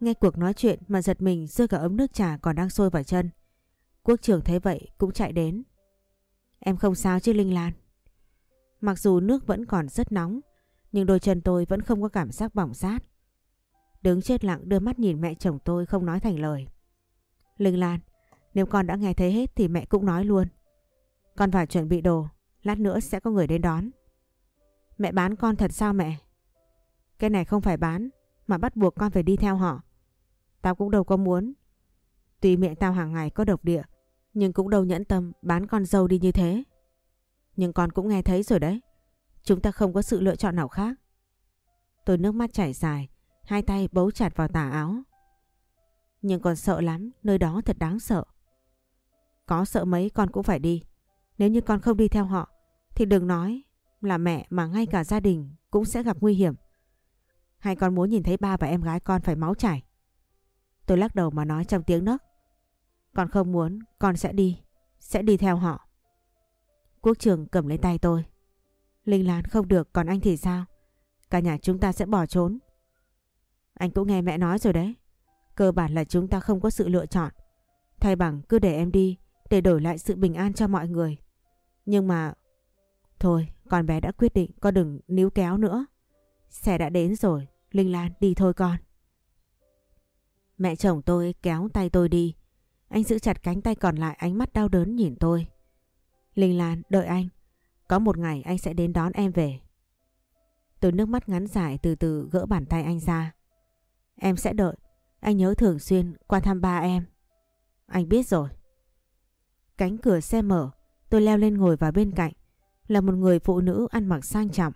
S2: Nghe cuộc nói chuyện mà giật mình rơi cả ấm nước trà còn đang sôi vào chân. Quốc trưởng thấy vậy cũng chạy đến. Em không sao chứ Linh Lan. Mặc dù nước vẫn còn rất nóng, nhưng đôi chân tôi vẫn không có cảm giác bỏng rát. Đứng chết lặng đưa mắt nhìn mẹ chồng tôi không nói thành lời. Linh Lan, nếu con đã nghe thấy hết thì mẹ cũng nói luôn. Con phải chuẩn bị đồ, lát nữa sẽ có người đến đón. Mẹ bán con thật sao mẹ? Cái này không phải bán, mà bắt buộc con phải đi theo họ. Tao cũng đâu có muốn. Tuy miệng tao hàng ngày có độc địa, nhưng cũng đâu nhẫn tâm bán con dâu đi như thế. Nhưng con cũng nghe thấy rồi đấy. Chúng ta không có sự lựa chọn nào khác. Tôi nước mắt chảy dài, hai tay bấu chặt vào tà áo. Nhưng con sợ lắm, nơi đó thật đáng sợ. Có sợ mấy con cũng phải đi. Nếu như con không đi theo họ, thì đừng nói là mẹ mà ngay cả gia đình cũng sẽ gặp nguy hiểm. Hay con muốn nhìn thấy ba và em gái con phải máu chảy? Tôi lắc đầu mà nói trong tiếng nấc. Con không muốn, con sẽ đi, sẽ đi theo họ. Quốc trường cầm lấy tay tôi. Linh Lan không được, còn anh thì sao? Cả nhà chúng ta sẽ bỏ trốn. Anh cũng nghe mẹ nói rồi đấy. Cơ bản là chúng ta không có sự lựa chọn. Thay bằng cứ để em đi để đổi lại sự bình an cho mọi người. Nhưng mà... Thôi, con bé đã quyết định con đừng níu kéo nữa. Xe đã đến rồi, Linh Lan đi thôi con.
S1: Mẹ chồng tôi kéo tay tôi đi. Anh giữ chặt cánh tay còn lại ánh mắt đau đớn nhìn tôi. Linh Lan, đợi anh. Có một ngày anh sẽ đến đón em về. Tôi nước mắt ngắn dài từ từ gỡ bàn tay anh ra. Em sẽ đợi. Anh nhớ thường xuyên qua thăm ba em. Anh biết rồi. Cánh cửa xe mở. Tôi leo lên ngồi vào bên cạnh. Là một người phụ nữ ăn mặc sang trọng.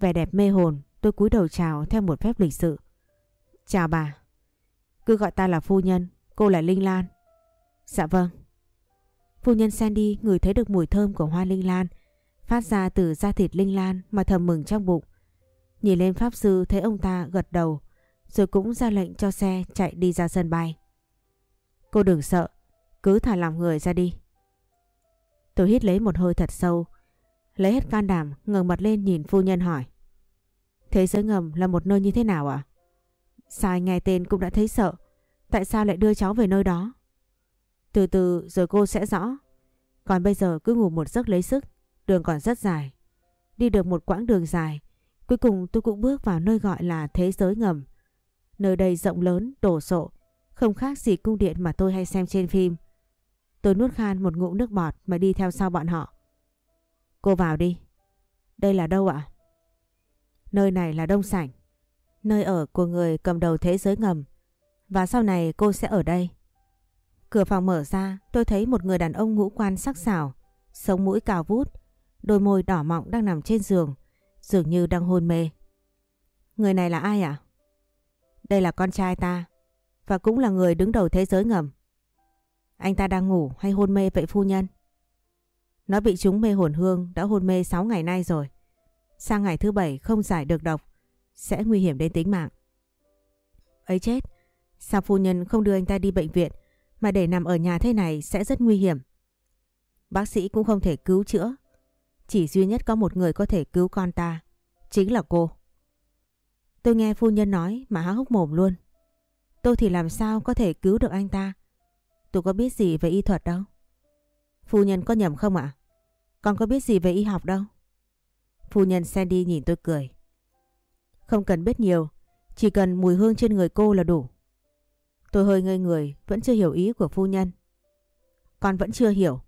S1: Vẻ đẹp mê hồn. Tôi cúi đầu chào theo một phép lịch sự. Chào bà. Cứ gọi ta là phu nhân. Cô là Linh Lan. Dạ vâng. Phu nhân Sandy ngửi thấy được mùi thơm của hoa linh lan phát ra từ da thịt linh lan mà thầm mừng trong bụng. Nhìn lên Pháp Sư thấy ông ta gật đầu rồi cũng ra lệnh cho xe chạy đi ra sân bay. Cô đừng sợ, cứ thả lòng người ra đi. Tôi hít lấy một hơi thật sâu, lấy hết can đảm ngẩng mặt lên nhìn phu nhân hỏi. Thế giới ngầm là một nơi như thế nào ạ? À? Sai nghe tên cũng đã thấy sợ, tại sao lại đưa cháu về nơi đó? Từ từ rồi cô sẽ rõ. Còn bây giờ cứ ngủ một giấc lấy sức, đường còn rất dài. Đi được một quãng đường dài, cuối cùng tôi cũng bước vào nơi gọi là thế giới ngầm. Nơi đây rộng lớn, đổ sộ, không khác gì cung điện mà tôi hay xem trên phim. Tôi nuốt khan một ngụm nước bọt mà đi theo sau bọn họ. Cô vào đi. Đây là đâu ạ? Nơi này là Đông Sảnh, nơi ở của người cầm đầu thế giới ngầm. Và sau này cô sẽ ở đây. Cửa phòng mở ra, tôi thấy một người đàn ông ngũ quan sắc sảo, sống mũi cao vút, đôi môi đỏ mọng đang nằm trên giường, dường như đang hôn mê. Người này là ai ạ? Đây là con trai ta, và cũng là người đứng đầu thế giới ngầm. Anh ta đang ngủ hay hôn mê vậy phu nhân? Nó bị chúng mê hồn hương đã hôn mê 6 ngày nay rồi. Sang ngày thứ bảy không giải được độc, sẽ nguy hiểm đến tính mạng. Ấy chết, sao phu nhân không đưa anh ta đi bệnh viện mà để nằm ở nhà thế này sẽ rất nguy hiểm. Bác sĩ cũng không thể cứu chữa. Chỉ duy nhất có một người có thể cứu con ta. Chính là cô. Tôi nghe phu nhân nói mà há hốc mồm luôn. Tôi thì làm sao có thể cứu được anh ta? Tôi có biết gì về y thuật đâu. Phu nhân có nhầm không ạ? Con có biết gì về y học đâu. Phu nhân Sandy nhìn tôi cười. Không cần biết nhiều, chỉ cần mùi hương trên người cô là đủ. Tôi hơi ngây người, vẫn chưa hiểu ý của phu nhân. Con vẫn chưa hiểu.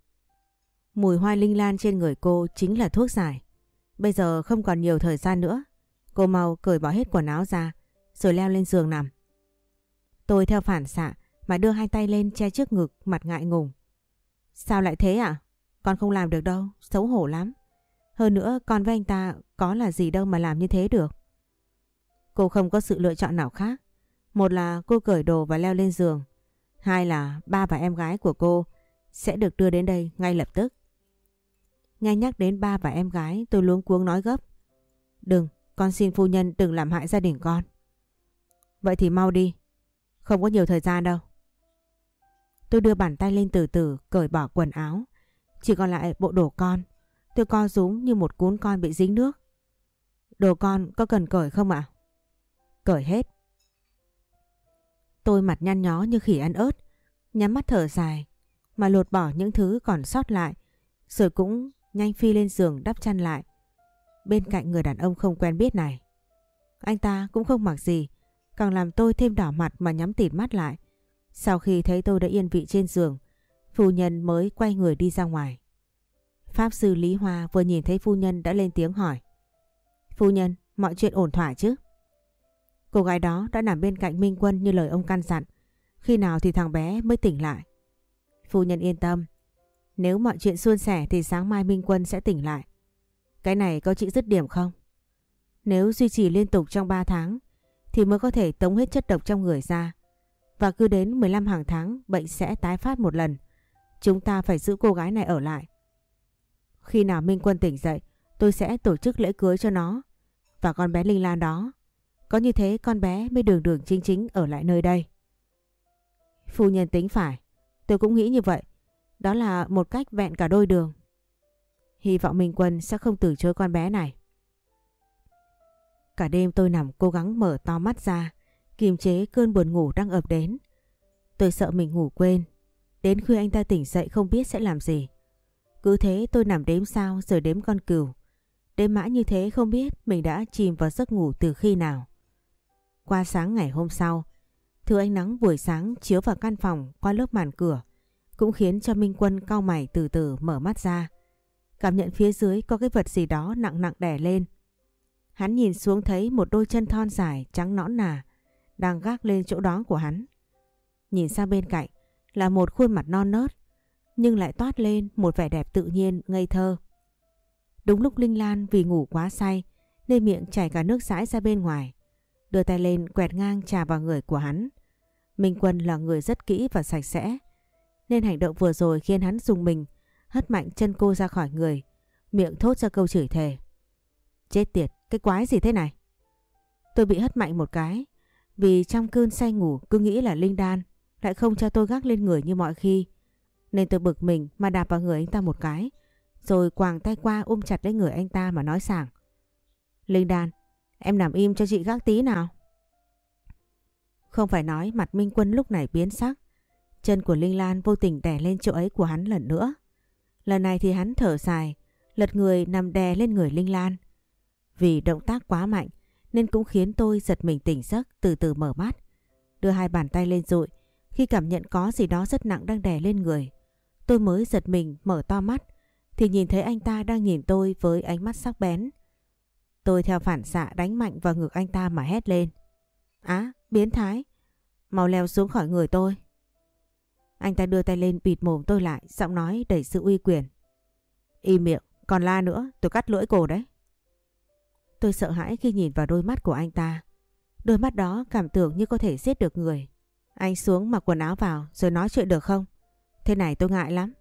S1: Mùi hoa linh lan trên người cô chính là thuốc giải. Bây giờ không còn nhiều thời gian nữa. Cô mau cởi bỏ hết quần áo ra, rồi leo lên giường nằm. Tôi theo phản xạ mà đưa hai tay lên che trước ngực, mặt ngại ngùng. Sao lại thế ạ? À? Con không làm được đâu, xấu hổ lắm. Hơn nữa con với anh ta có là gì đâu mà làm như thế được. Cô không có sự lựa chọn nào khác. Một là cô cởi đồ và leo lên giường. Hai là ba và em gái của cô sẽ được đưa đến đây ngay lập tức. Nghe nhắc đến ba và em gái tôi luống cuống nói gấp. Đừng, con xin phu nhân đừng làm hại gia đình con. Vậy thì mau đi. Không có nhiều thời gian đâu. Tôi đưa bàn tay lên từ từ cởi bỏ quần áo. Chỉ còn lại bộ đồ con. Tôi co rúm như một cuốn con bị dính nước. Đồ con có cần cởi không ạ? Cởi hết. Tôi mặt nhăn nhó như khỉ ăn ớt, nhắm mắt thở dài, mà lột bỏ những thứ còn sót lại, rồi cũng nhanh phi lên giường đắp chăn lại. Bên cạnh người đàn ông không quen biết này. Anh ta cũng không mặc gì, càng làm tôi thêm đỏ mặt mà nhắm tịt mắt lại. Sau khi thấy tôi đã yên vị trên giường, phu nhân mới quay người đi ra ngoài. Pháp sư Lý Hoa vừa nhìn thấy phu nhân đã lên tiếng hỏi. Phu nhân, mọi chuyện ổn thỏa chứ? Cô gái đó đã nằm bên cạnh Minh Quân như lời ông căn dặn. Khi nào thì thằng bé mới tỉnh lại. Phu nhân yên tâm. Nếu mọi chuyện suôn sẻ thì sáng mai Minh Quân sẽ tỉnh lại. Cái này có chị dứt điểm không? Nếu duy trì liên tục trong 3 tháng, thì mới có thể tống hết chất độc trong người ra. Và cứ đến 15 hàng tháng, bệnh sẽ tái phát một lần. Chúng ta phải giữ cô gái này ở lại. Khi nào Minh Quân tỉnh dậy, tôi sẽ tổ chức lễ cưới cho nó và con bé Linh Lan đó. Có như thế con bé mới đường đường chính chính ở lại nơi đây. Phu nhân tính phải. Tôi cũng nghĩ như vậy. Đó là một cách vẹn cả đôi đường. Hy vọng Minh Quân sẽ không từ chối con bé này. Cả đêm tôi nằm cố gắng mở to mắt ra, kiềm chế cơn buồn ngủ đang ập đến. Tôi sợ mình ngủ quên. Đến khi anh ta tỉnh dậy không biết sẽ làm gì.
S2: Cứ thế tôi nằm đếm sao rồi đếm con cừu. Đêm mãi như thế không biết mình đã chìm vào giấc ngủ từ khi nào. Qua sáng ngày hôm sau, thứ ánh nắng buổi sáng chiếu vào căn phòng qua lớp màn cửa cũng khiến cho Minh Quân cau mày từ từ mở mắt ra. Cảm nhận phía dưới có cái vật gì đó nặng nặng đè lên. Hắn nhìn xuống thấy một đôi chân thon dài trắng nõn nà đang gác lên chỗ đó của hắn. Nhìn sang bên cạnh là một khuôn mặt non nớt nhưng lại toát lên một vẻ đẹp tự nhiên ngây thơ. Đúng lúc Linh Lan vì ngủ quá say nên miệng chảy cả nước dãi ra bên ngoài. Đưa tay lên quẹt ngang trà vào người của hắn. Minh Quân là người rất kỹ và sạch sẽ nên hành động vừa rồi khiến hắn dùng mình hất mạnh chân cô ra khỏi người miệng thốt ra câu chửi thề. Chết tiệt, cái quái gì thế này? Tôi bị hất mạnh một cái vì trong cơn say ngủ cứ nghĩ là Linh Đan lại không cho tôi gác lên người như mọi khi. Nên tôi bực mình mà đạp vào người anh ta một cái rồi quàng tay qua ôm chặt lấy người anh ta mà nói sảng. Linh Đan, em nằm im cho chị gác tí nào. Không phải nói mặt Minh Quân lúc này biến sắc. Chân của Linh Lan vô tình đè lên chỗ ấy của hắn lần nữa. Lần này thì hắn thở dài, lật người nằm đè lên người Linh Lan. Vì động tác quá mạnh nên cũng khiến tôi giật mình tỉnh giấc từ từ mở mắt. Đưa hai bàn tay lên rụi khi cảm nhận có gì đó rất nặng đang đè lên người. Tôi mới giật mình mở to mắt thì nhìn thấy anh ta đang nhìn tôi với ánh mắt sắc bén. Tôi theo phản xạ đánh mạnh vào ngực anh ta mà hét lên. Á, biến thái, mau leo xuống khỏi người tôi. Anh ta đưa tay lên bịt mồm tôi lại, giọng nói đầy sự uy quyền. Im miệng, còn la nữa, tôi cắt lưỡi cổ đấy. Tôi sợ hãi khi nhìn vào đôi mắt của anh ta. Đôi mắt đó cảm tưởng như có thể giết được người. Anh xuống mặc quần áo vào rồi nói chuyện được không? Thế này tôi ngại lắm.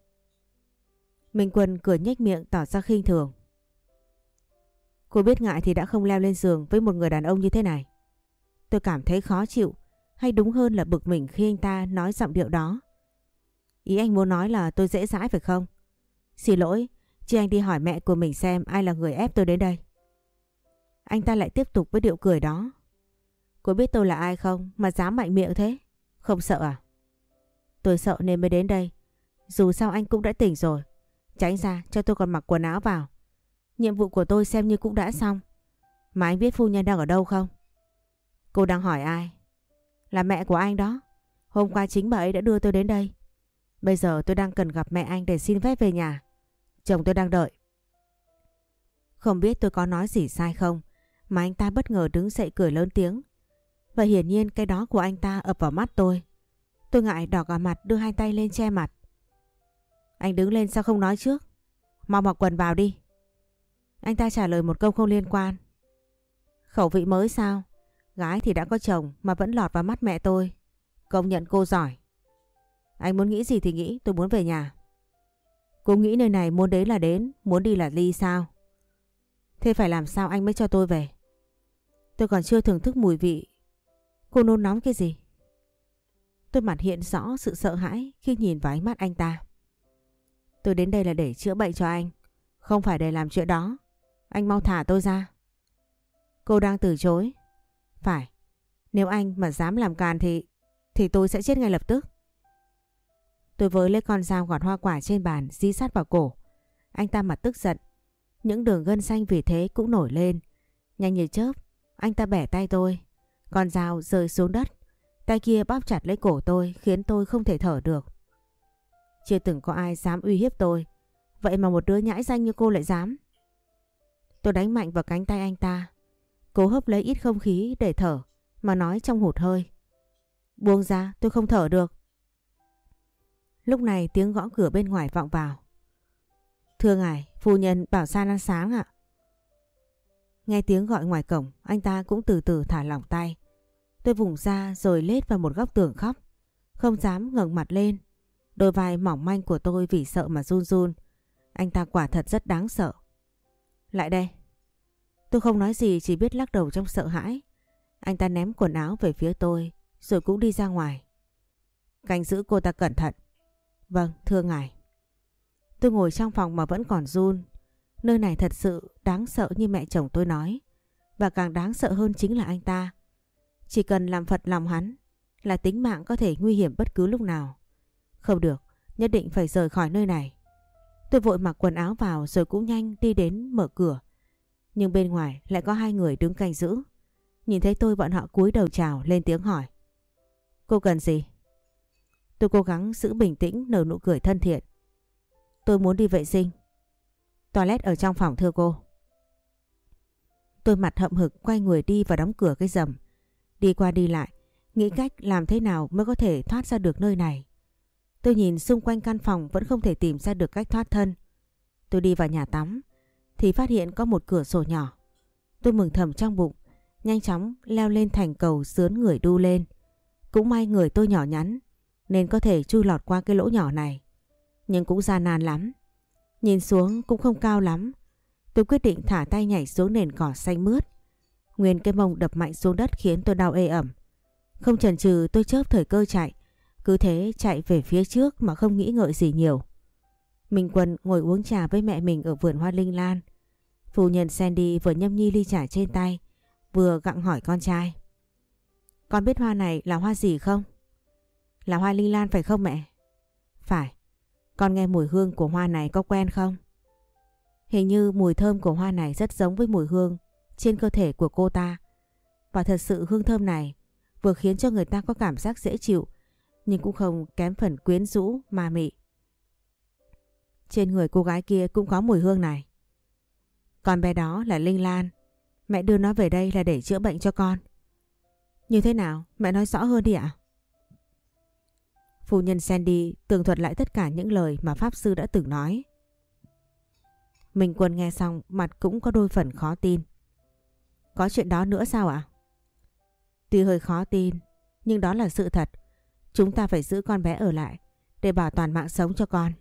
S2: Minh Quân cười nhếch miệng tỏ ra khinh thường. Cô biết ngại thì đã không leo lên giường với một người đàn ông như thế này. Tôi cảm thấy khó chịu, hay đúng hơn là bực mình khi anh ta nói giọng điệu đó. Ý anh muốn nói là tôi dễ dãi phải không? Xin lỗi, chị anh đi hỏi mẹ của mình xem ai là người ép tôi đến đây. Anh ta lại tiếp tục với điệu cười đó. Cô biết tôi là ai không mà dám mạnh miệng thế? Không sợ à? Tôi sợ nên mới đến đây. Dù sao anh cũng đã tỉnh rồi. Tránh ra cho tôi còn mặc quần áo vào. Nhiệm vụ của tôi xem như cũng đã xong. Mà anh biết phu nhân đang ở đâu không? Cô đang hỏi ai? Là mẹ của anh đó. Hôm qua chính bà ấy đã đưa tôi đến đây. Bây giờ tôi đang cần gặp mẹ anh để xin phép về nhà. Chồng tôi đang đợi. Không biết tôi có nói gì sai không, mà anh ta bất ngờ đứng dậy cười lớn tiếng. Và hiển nhiên cái đó của anh ta ập vào mắt tôi. Tôi ngại đỏ cả mặt đưa hai tay lên che mặt. Anh đứng lên sao không nói trước? Mau mặc quần vào đi. Anh ta trả lời một câu không liên quan. Khẩu vị mới sao? Gái thì đã có chồng mà vẫn lọt vào mắt mẹ tôi. Công nhận cô giỏi. Anh muốn nghĩ gì thì nghĩ, tôi muốn về nhà. Cô nghĩ nơi này muốn đến là đến, muốn đi là đi sao? Thế phải làm sao anh mới cho tôi về? Tôi còn chưa thưởng thức mùi vị. Cô nôn nóng cái gì? Tôi mặt hiện rõ sự sợ hãi khi nhìn vào ánh mắt anh ta. Tôi đến đây là để chữa bệnh cho anh. Không phải để làm chuyện đó. Anh mau thả tôi ra. Cô đang từ chối. Phải. Nếu anh mà dám làm càn thì... Thì tôi sẽ chết ngay lập tức. Tôi với lấy con dao gọt hoa quả trên bàn dí sát vào cổ. Anh ta mặt tức giận. Những đường gân xanh vì thế cũng nổi lên. Nhanh như chớp, anh ta bẻ tay tôi. Con dao rơi xuống đất. Tay kia bóp chặt lấy cổ tôi khiến tôi không thể thở được. Chưa từng có ai dám uy hiếp tôi. Vậy mà một đứa nhãi danh như cô lại dám. Tôi đánh mạnh vào cánh tay anh ta. Cố hấp lấy ít không khí để thở mà nói trong hụt hơi. Buông ra tôi không thở được. Lúc này tiếng gõ cửa bên ngoài vọng vào. Thưa ngài, phu nhân bảo san ăn sáng ạ. Nghe tiếng gọi ngoài cổng, anh ta cũng từ từ thả lỏng tay. Tôi vùng ra rồi lết vào một góc tường khóc. Không dám ngẩng mặt lên. Đôi vai mỏng manh của tôi vì sợ mà run run. Anh ta quả thật rất đáng sợ. Lại đây. Tôi không nói gì chỉ biết lắc đầu trong sợ hãi. Anh ta ném quần áo về phía tôi rồi cũng đi ra ngoài. Canh giữ cô ta cẩn thận. Vâng, thưa ngài. Tôi ngồi trong phòng mà vẫn còn run. Nơi này thật sự đáng sợ như mẹ chồng tôi nói. Và càng đáng sợ hơn chính là anh ta. Chỉ cần làm phật lòng hắn là tính mạng có thể nguy hiểm bất cứ lúc nào. Không được, nhất định phải rời khỏi nơi này. Tôi vội mặc quần áo vào rồi cũng nhanh đi đến mở cửa. Nhưng bên ngoài lại có hai người đứng canh giữ. Nhìn thấy tôi bọn họ cúi đầu chào lên tiếng hỏi. Cô cần gì? Tôi cố gắng giữ bình tĩnh nở nụ cười thân thiện. Tôi muốn đi vệ sinh. Toilet ở trong phòng thưa cô. Tôi mặt hậm hực quay người đi và đóng cửa cái rầm. Đi qua đi lại, nghĩ cách làm thế nào mới có thể thoát ra được nơi này. Tôi nhìn xung quanh căn phòng vẫn không thể tìm ra được cách thoát thân. Tôi đi vào nhà tắm thì phát hiện có một cửa sổ nhỏ. Tôi mừng thầm trong bụng, nhanh chóng leo lên thành cầu sướn người đu lên. Cũng may người tôi nhỏ nhắn nên có thể chui lọt qua cái lỗ nhỏ này. Nhưng cũng gian nan lắm. Nhìn xuống cũng không cao lắm. Tôi quyết định thả tay nhảy xuống nền cỏ xanh mướt. Nguyên cái mông đập mạnh xuống đất khiến tôi đau ê ẩm. Không chần chừ tôi chớp thời cơ chạy. Cứ thế chạy về phía trước mà không nghĩ ngợi gì nhiều. Minh Quân ngồi uống trà với mẹ mình ở vườn hoa linh lan. Phu nhân Sandy vừa nhâm nhi ly trà trên tay, vừa gặng hỏi con trai. Con biết hoa này là hoa gì không? Là hoa linh lan phải không mẹ? Phải. Con nghe mùi hương của hoa này có quen không? Hình như mùi thơm của hoa này rất giống với mùi hương trên cơ thể của cô ta. Và thật sự hương thơm này vừa khiến cho người ta có cảm giác dễ chịu nhưng cũng không kém phần quyến rũ, ma mị. Trên người cô gái kia cũng có mùi hương này. Con bé đó là Linh Lan. Mẹ đưa nó về đây là để chữa bệnh cho con. Như thế nào? Mẹ nói rõ hơn đi ạ. Phu nhân Sandy tường thuật lại tất cả những lời mà Pháp Sư đã từng nói. Minh Quân nghe xong mặt cũng có đôi phần khó tin. Có chuyện đó nữa sao ạ? Tuy hơi khó tin, nhưng đó là sự thật. Chúng ta phải giữ con bé ở lại để bảo toàn mạng sống cho con.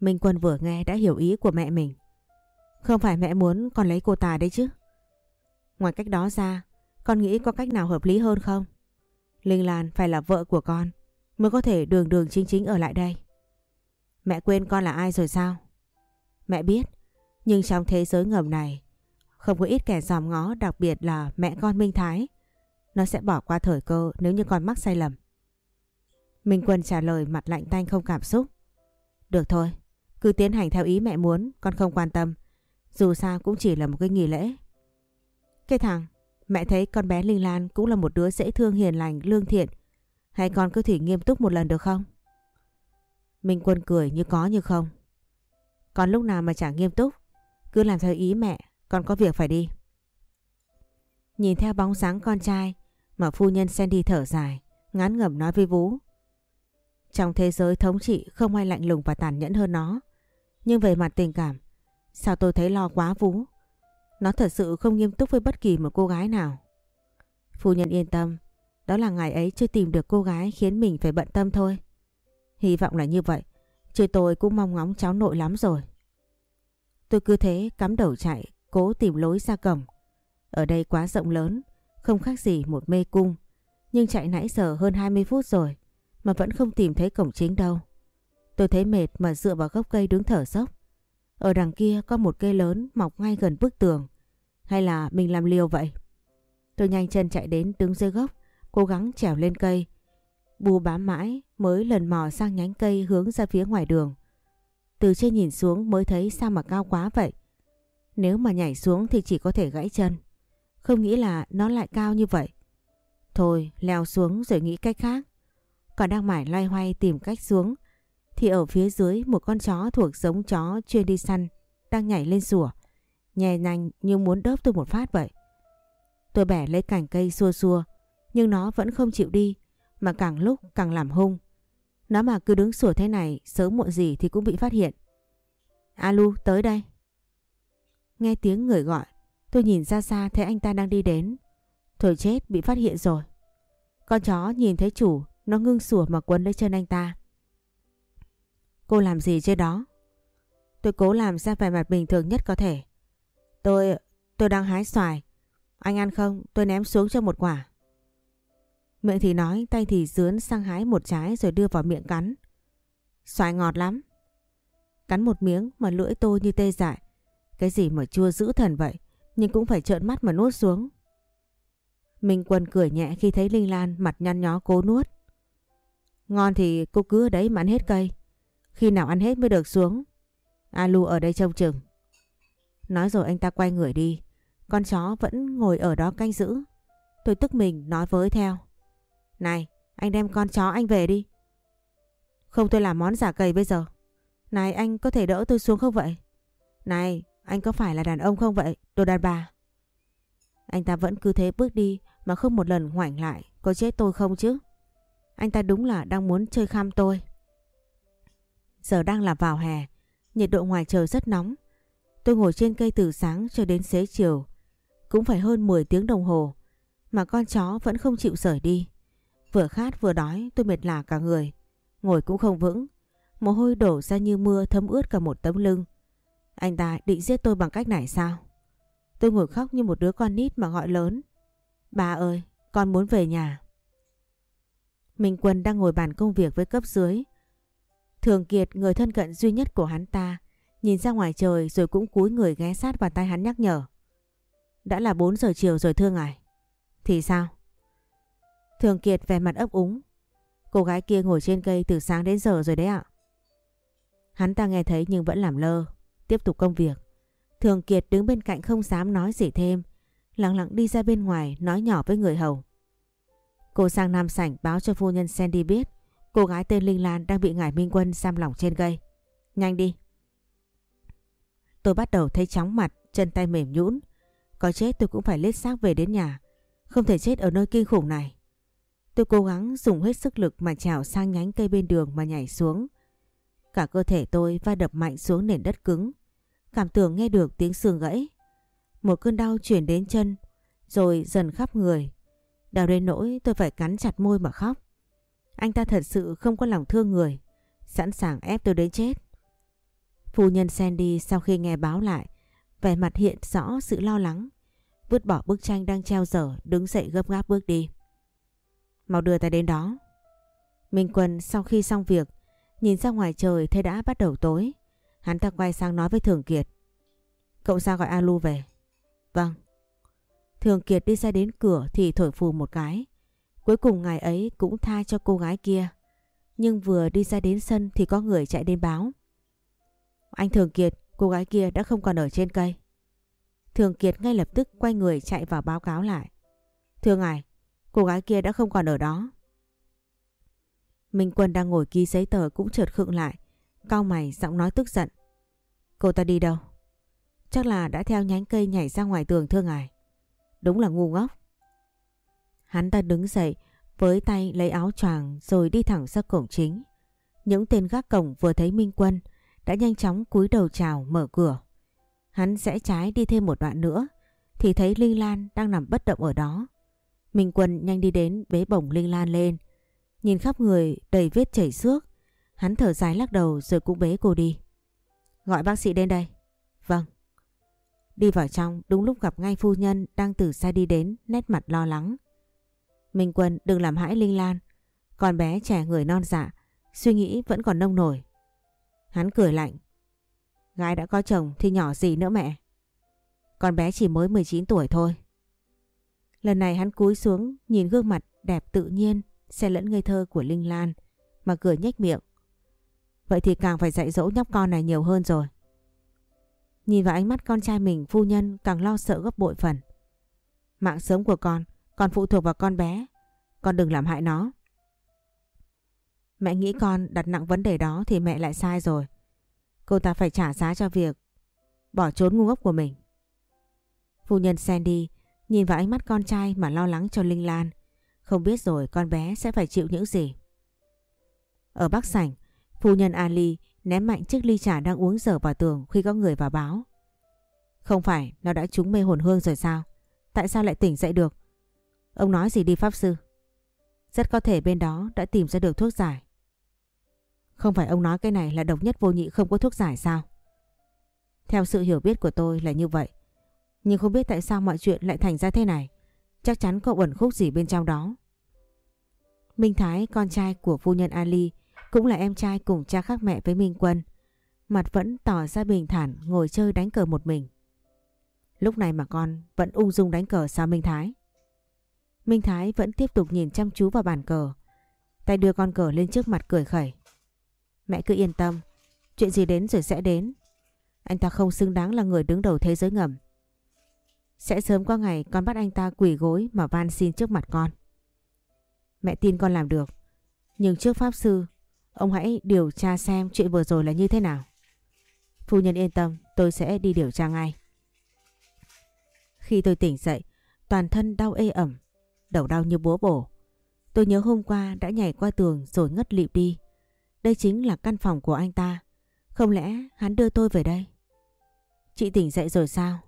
S2: Minh Quân vừa nghe đã hiểu ý của mẹ mình. Không phải mẹ muốn con lấy cô ta đấy chứ. Ngoài cách đó ra, con nghĩ có cách nào hợp lý hơn không? Linh Lan phải là vợ của con mới có thể đường đường chính chính ở lại đây. Mẹ quên con là ai rồi sao? Mẹ biết, nhưng trong thế giới ngầm này không có ít kẻ dòm ngó đặc biệt là mẹ con Minh Thái. Nó sẽ bỏ qua thời cơ nếu như con mắc sai lầm. Minh Quân trả lời mặt lạnh tanh không cảm xúc. Được thôi, cứ tiến hành theo ý mẹ muốn, con không quan tâm. Dù sao cũng chỉ là một cái nghỉ lễ. Cái thằng, mẹ thấy con bé Linh Lan cũng là một đứa dễ thương hiền lành, lương thiện. Hay con cứ thử nghiêm túc một lần được không? Minh Quân cười như có như không. Con lúc nào mà chẳng nghiêm túc, cứ làm theo ý mẹ, con có việc phải đi. Nhìn theo bóng dáng con trai mà phu nhân Sandy thở dài, ngán ngẩm nói với Vũ. Trong thế giới thống trị không ai lạnh lùng và tàn nhẫn hơn nó. Nhưng về mặt tình cảm, sao tôi thấy lo quá Vũ? Nó thật sự không nghiêm túc với bất kỳ một cô gái nào. Phu nhân yên tâm, đó là ngày ấy chưa tìm được cô gái khiến mình phải bận tâm thôi. Hy vọng là như vậy, chứ tôi cũng mong ngóng cháu nội lắm rồi. Tôi cứ thế cắm đầu chạy, cố tìm lối ra cổng. Ở đây quá rộng lớn, không khác gì một mê cung. Nhưng chạy nãy giờ hơn 20 phút rồi mà vẫn không tìm thấy cổng chính đâu. Tôi thấy mệt mà dựa vào gốc cây đứng thở dốc. Ở đằng kia có một cây lớn mọc ngay gần bức tường. Hay là mình làm liều vậy? Tôi nhanh chân chạy đến đứng dưới gốc, cố gắng trèo lên cây. Bù bám mãi mới lần mò sang nhánh cây hướng ra phía ngoài đường. Từ trên nhìn xuống mới thấy sao mà cao quá vậy. Nếu mà nhảy xuống thì chỉ có thể gãy chân. Không nghĩ là nó lại cao như vậy. Thôi, leo xuống rồi nghĩ cách khác. Còn đang mải loay hoay tìm cách xuống, thì ở phía dưới một con chó thuộc giống chó chuyên đi săn đang nhảy lên sủa. Nhè nhanh như muốn đớp tôi một phát vậy. Tôi bẻ lấy cành cây xua xua, nhưng nó vẫn không chịu đi, mà càng lúc càng làm hung. Nó mà cứ đứng sủa thế này, sớm muộn gì thì cũng bị phát hiện. Alu, tới đây. Nghe tiếng người gọi tôi nhìn ra xa thấy anh ta đang đi đến. Thôi chết bị phát hiện rồi. Con chó nhìn thấy chủ nó ngưng sủa mà quấn lấy chân anh ta. Cô làm gì trên đó? Tôi cố làm ra vẻ mặt bình thường nhất có thể. Tôi... tôi đang hái xoài. Anh ăn không? Tôi ném xuống cho một quả. Miệng thì nói, tay thì dướn sang hái một trái rồi đưa vào miệng cắn. Xoài ngọt lắm. Cắn một miếng mà lưỡi tôi như tê dại. Cái gì mà chua dữ thần vậy, nhưng cũng phải trợn mắt mà nuốt xuống. Minh Quân cười nhẹ khi thấy Linh Lan mặt nhăn nhó cố nuốt. Ngon thì cô cứ ở đấy mà ăn hết cây. Khi nào ăn hết mới được xuống. Alu ở đây trông chừng. Nói rồi anh ta quay người đi. Con chó vẫn ngồi ở đó canh giữ. Tôi tức mình nói với theo. Này, anh đem con chó anh về đi. Không tôi làm món giả cầy bây giờ. Này anh có thể đỡ tôi xuống không vậy? Này, anh có phải là đàn ông không vậy? Đồ đàn bà. Anh ta vẫn cứ thế bước đi mà không một lần ngoảnh lại. Có chết tôi không chứ? Anh ta đúng là đang muốn chơi khăm tôi. Giờ đang là vào hè. Nhiệt độ ngoài trời rất nóng. Tôi ngồi trên cây từ sáng cho đến xế chiều. Cũng phải hơn 10 tiếng đồng hồ. Mà con chó vẫn không chịu rời đi. Vừa khát vừa đói, tôi mệt lả cả người. Ngồi cũng không vững. Mồ hôi đổ ra như mưa thấm ướt cả một tấm lưng. Anh ta định giết tôi bằng cách này sao? Tôi ngồi khóc như một đứa con nít mà gọi lớn. Bà ơi, con muốn về nhà. Minh Quân đang ngồi bàn công việc với cấp dưới. Thường Kiệt, người thân cận duy nhất của hắn ta, nhìn ra ngoài trời rồi cũng cúi người ghé sát vào tay hắn nhắc nhở. Đã là 4 giờ chiều rồi thưa ngài. Thì sao? Thường Kiệt vẻ mặt ấp úng. Cô gái kia ngồi trên cây từ sáng đến giờ rồi đấy ạ. Hắn ta nghe thấy nhưng vẫn làm lơ, tiếp tục công việc. Thường Kiệt đứng bên cạnh không dám nói gì thêm, lặng lặng đi ra bên ngoài nói nhỏ với người hầu. Cô sang Nam Sảnh báo cho phu nhân Sandy biết cô gái tên Linh Lan đang bị ngải Minh Quân giam lỏng trên cây. Nhanh đi. Tôi bắt đầu thấy chóng mặt, chân tay mềm nhũn. Có chết tôi cũng phải lết xác về đến nhà. Không thể chết ở nơi kinh khủng này. Tôi cố gắng dùng hết sức lực mà trèo sang nhánh cây bên đường mà nhảy xuống. Cả cơ thể tôi va đập mạnh xuống nền đất cứng. Cảm tưởng nghe được tiếng xương gãy. Một cơn đau chuyển đến chân, rồi dần khắp người. Đau đến nỗi tôi phải cắn chặt môi mà khóc. Anh ta thật sự không có lòng thương người, sẵn sàng ép tôi đến chết. Phu nhân Sandy sau khi nghe báo lại, vẻ mặt hiện rõ sự lo lắng. Vứt bỏ bức tranh đang treo dở, đứng dậy gấp gáp bước đi. Mau đưa ta đến đó. Minh Quân sau khi xong việc, nhìn ra ngoài trời thấy đã bắt đầu tối. Hắn ta quay sang nói với Thường Kiệt. Cậu ra gọi Alu về. Vâng. Thường Kiệt đi ra đến cửa thì thổi phù một cái. Cuối cùng ngày ấy cũng tha cho cô gái kia. Nhưng vừa đi ra đến sân thì có người chạy đến báo. Anh Thường Kiệt, cô gái kia đã không còn ở trên cây. Thường Kiệt ngay lập tức quay người chạy vào báo cáo lại. Thưa ngài, cô gái kia đã không còn ở đó. Minh Quân đang ngồi ký giấy tờ cũng chợt khựng lại. Cao mày, giọng nói tức giận. Cô ta đi đâu? Chắc là đã theo nhánh cây nhảy ra ngoài tường thưa ngài. Đúng là ngu ngốc. Hắn ta đứng dậy, với tay lấy áo choàng rồi đi thẳng ra cổng chính. Những tên gác cổng vừa thấy Minh Quân đã nhanh chóng cúi đầu chào mở cửa. Hắn sẽ trái đi thêm một đoạn nữa, thì thấy Linh Lan đang nằm bất động ở đó. Minh Quân nhanh đi đến bế bổng Linh Lan lên. Nhìn khắp người đầy vết chảy xước. Hắn thở dài lắc đầu rồi cũng bế cô đi. Gọi bác sĩ đến đây. Vâng. Đi vào trong đúng lúc gặp ngay phu nhân đang từ xa đi đến nét mặt lo lắng. Minh Quân đừng làm hãi Linh Lan. Con bé trẻ người non dạ, suy nghĩ vẫn còn nông nổi. Hắn cười lạnh. Gái đã có chồng thì nhỏ gì nữa mẹ. Con bé chỉ mới 19 tuổi thôi. Lần này hắn cúi xuống nhìn gương mặt đẹp tự nhiên, xe lẫn ngây thơ của Linh Lan, mà cười nhếch miệng. Vậy thì càng phải dạy dỗ nhóc con này nhiều hơn rồi. Nhìn vào ánh mắt con trai mình, phu nhân càng lo sợ gấp bội phần. Mạng sống của con còn phụ thuộc vào con bé. Con đừng làm hại nó. Mẹ nghĩ con đặt nặng vấn đề đó thì mẹ lại sai rồi. Cô ta phải trả giá cho việc bỏ trốn ngu ngốc của mình. Phu nhân Sandy nhìn vào ánh mắt con trai mà lo lắng cho Linh Lan. Không biết rồi con bé sẽ phải chịu những gì. Ở Bắc Sảnh, phu nhân Ali ném mạnh chiếc ly trà đang uống dở vào tường khi có người vào báo. Không phải nó đã trúng mê hồn hương rồi sao? Tại sao lại tỉnh dậy được? Ông nói gì đi Pháp Sư? Rất có thể bên đó đã tìm ra được thuốc giải. Không phải ông nói cái này là độc nhất vô nhị không có thuốc giải sao? Theo sự hiểu biết của tôi là như vậy. Nhưng không biết tại sao mọi chuyện lại thành ra thế này. Chắc chắn có uẩn khúc gì bên trong đó. Minh Thái, con trai của phu nhân Ali, cũng là em trai cùng cha khác mẹ với Minh Quân. Mặt vẫn tỏ ra bình thản ngồi chơi đánh cờ một mình. Lúc này mà con vẫn ung dung đánh cờ sao Minh Thái? Minh Thái vẫn tiếp tục nhìn chăm chú vào bàn cờ. Tay đưa con cờ lên trước mặt cười khẩy. Mẹ cứ yên tâm. Chuyện gì đến rồi sẽ đến. Anh ta không xứng đáng là người đứng đầu thế giới ngầm. Sẽ sớm có ngày con bắt anh ta quỳ gối mà van xin trước mặt con. Mẹ tin con làm được. Nhưng trước Pháp Sư, ông hãy điều tra xem chuyện vừa rồi là như thế nào. Phu nhân yên tâm, tôi sẽ đi điều tra ngay. Khi tôi tỉnh dậy, toàn thân đau ê ẩm, đầu đau như búa bổ. Tôi nhớ hôm qua đã nhảy qua tường rồi ngất lịm đi. Đây chính là căn phòng của anh ta. Không lẽ hắn đưa tôi về đây? Chị tỉnh dậy rồi sao?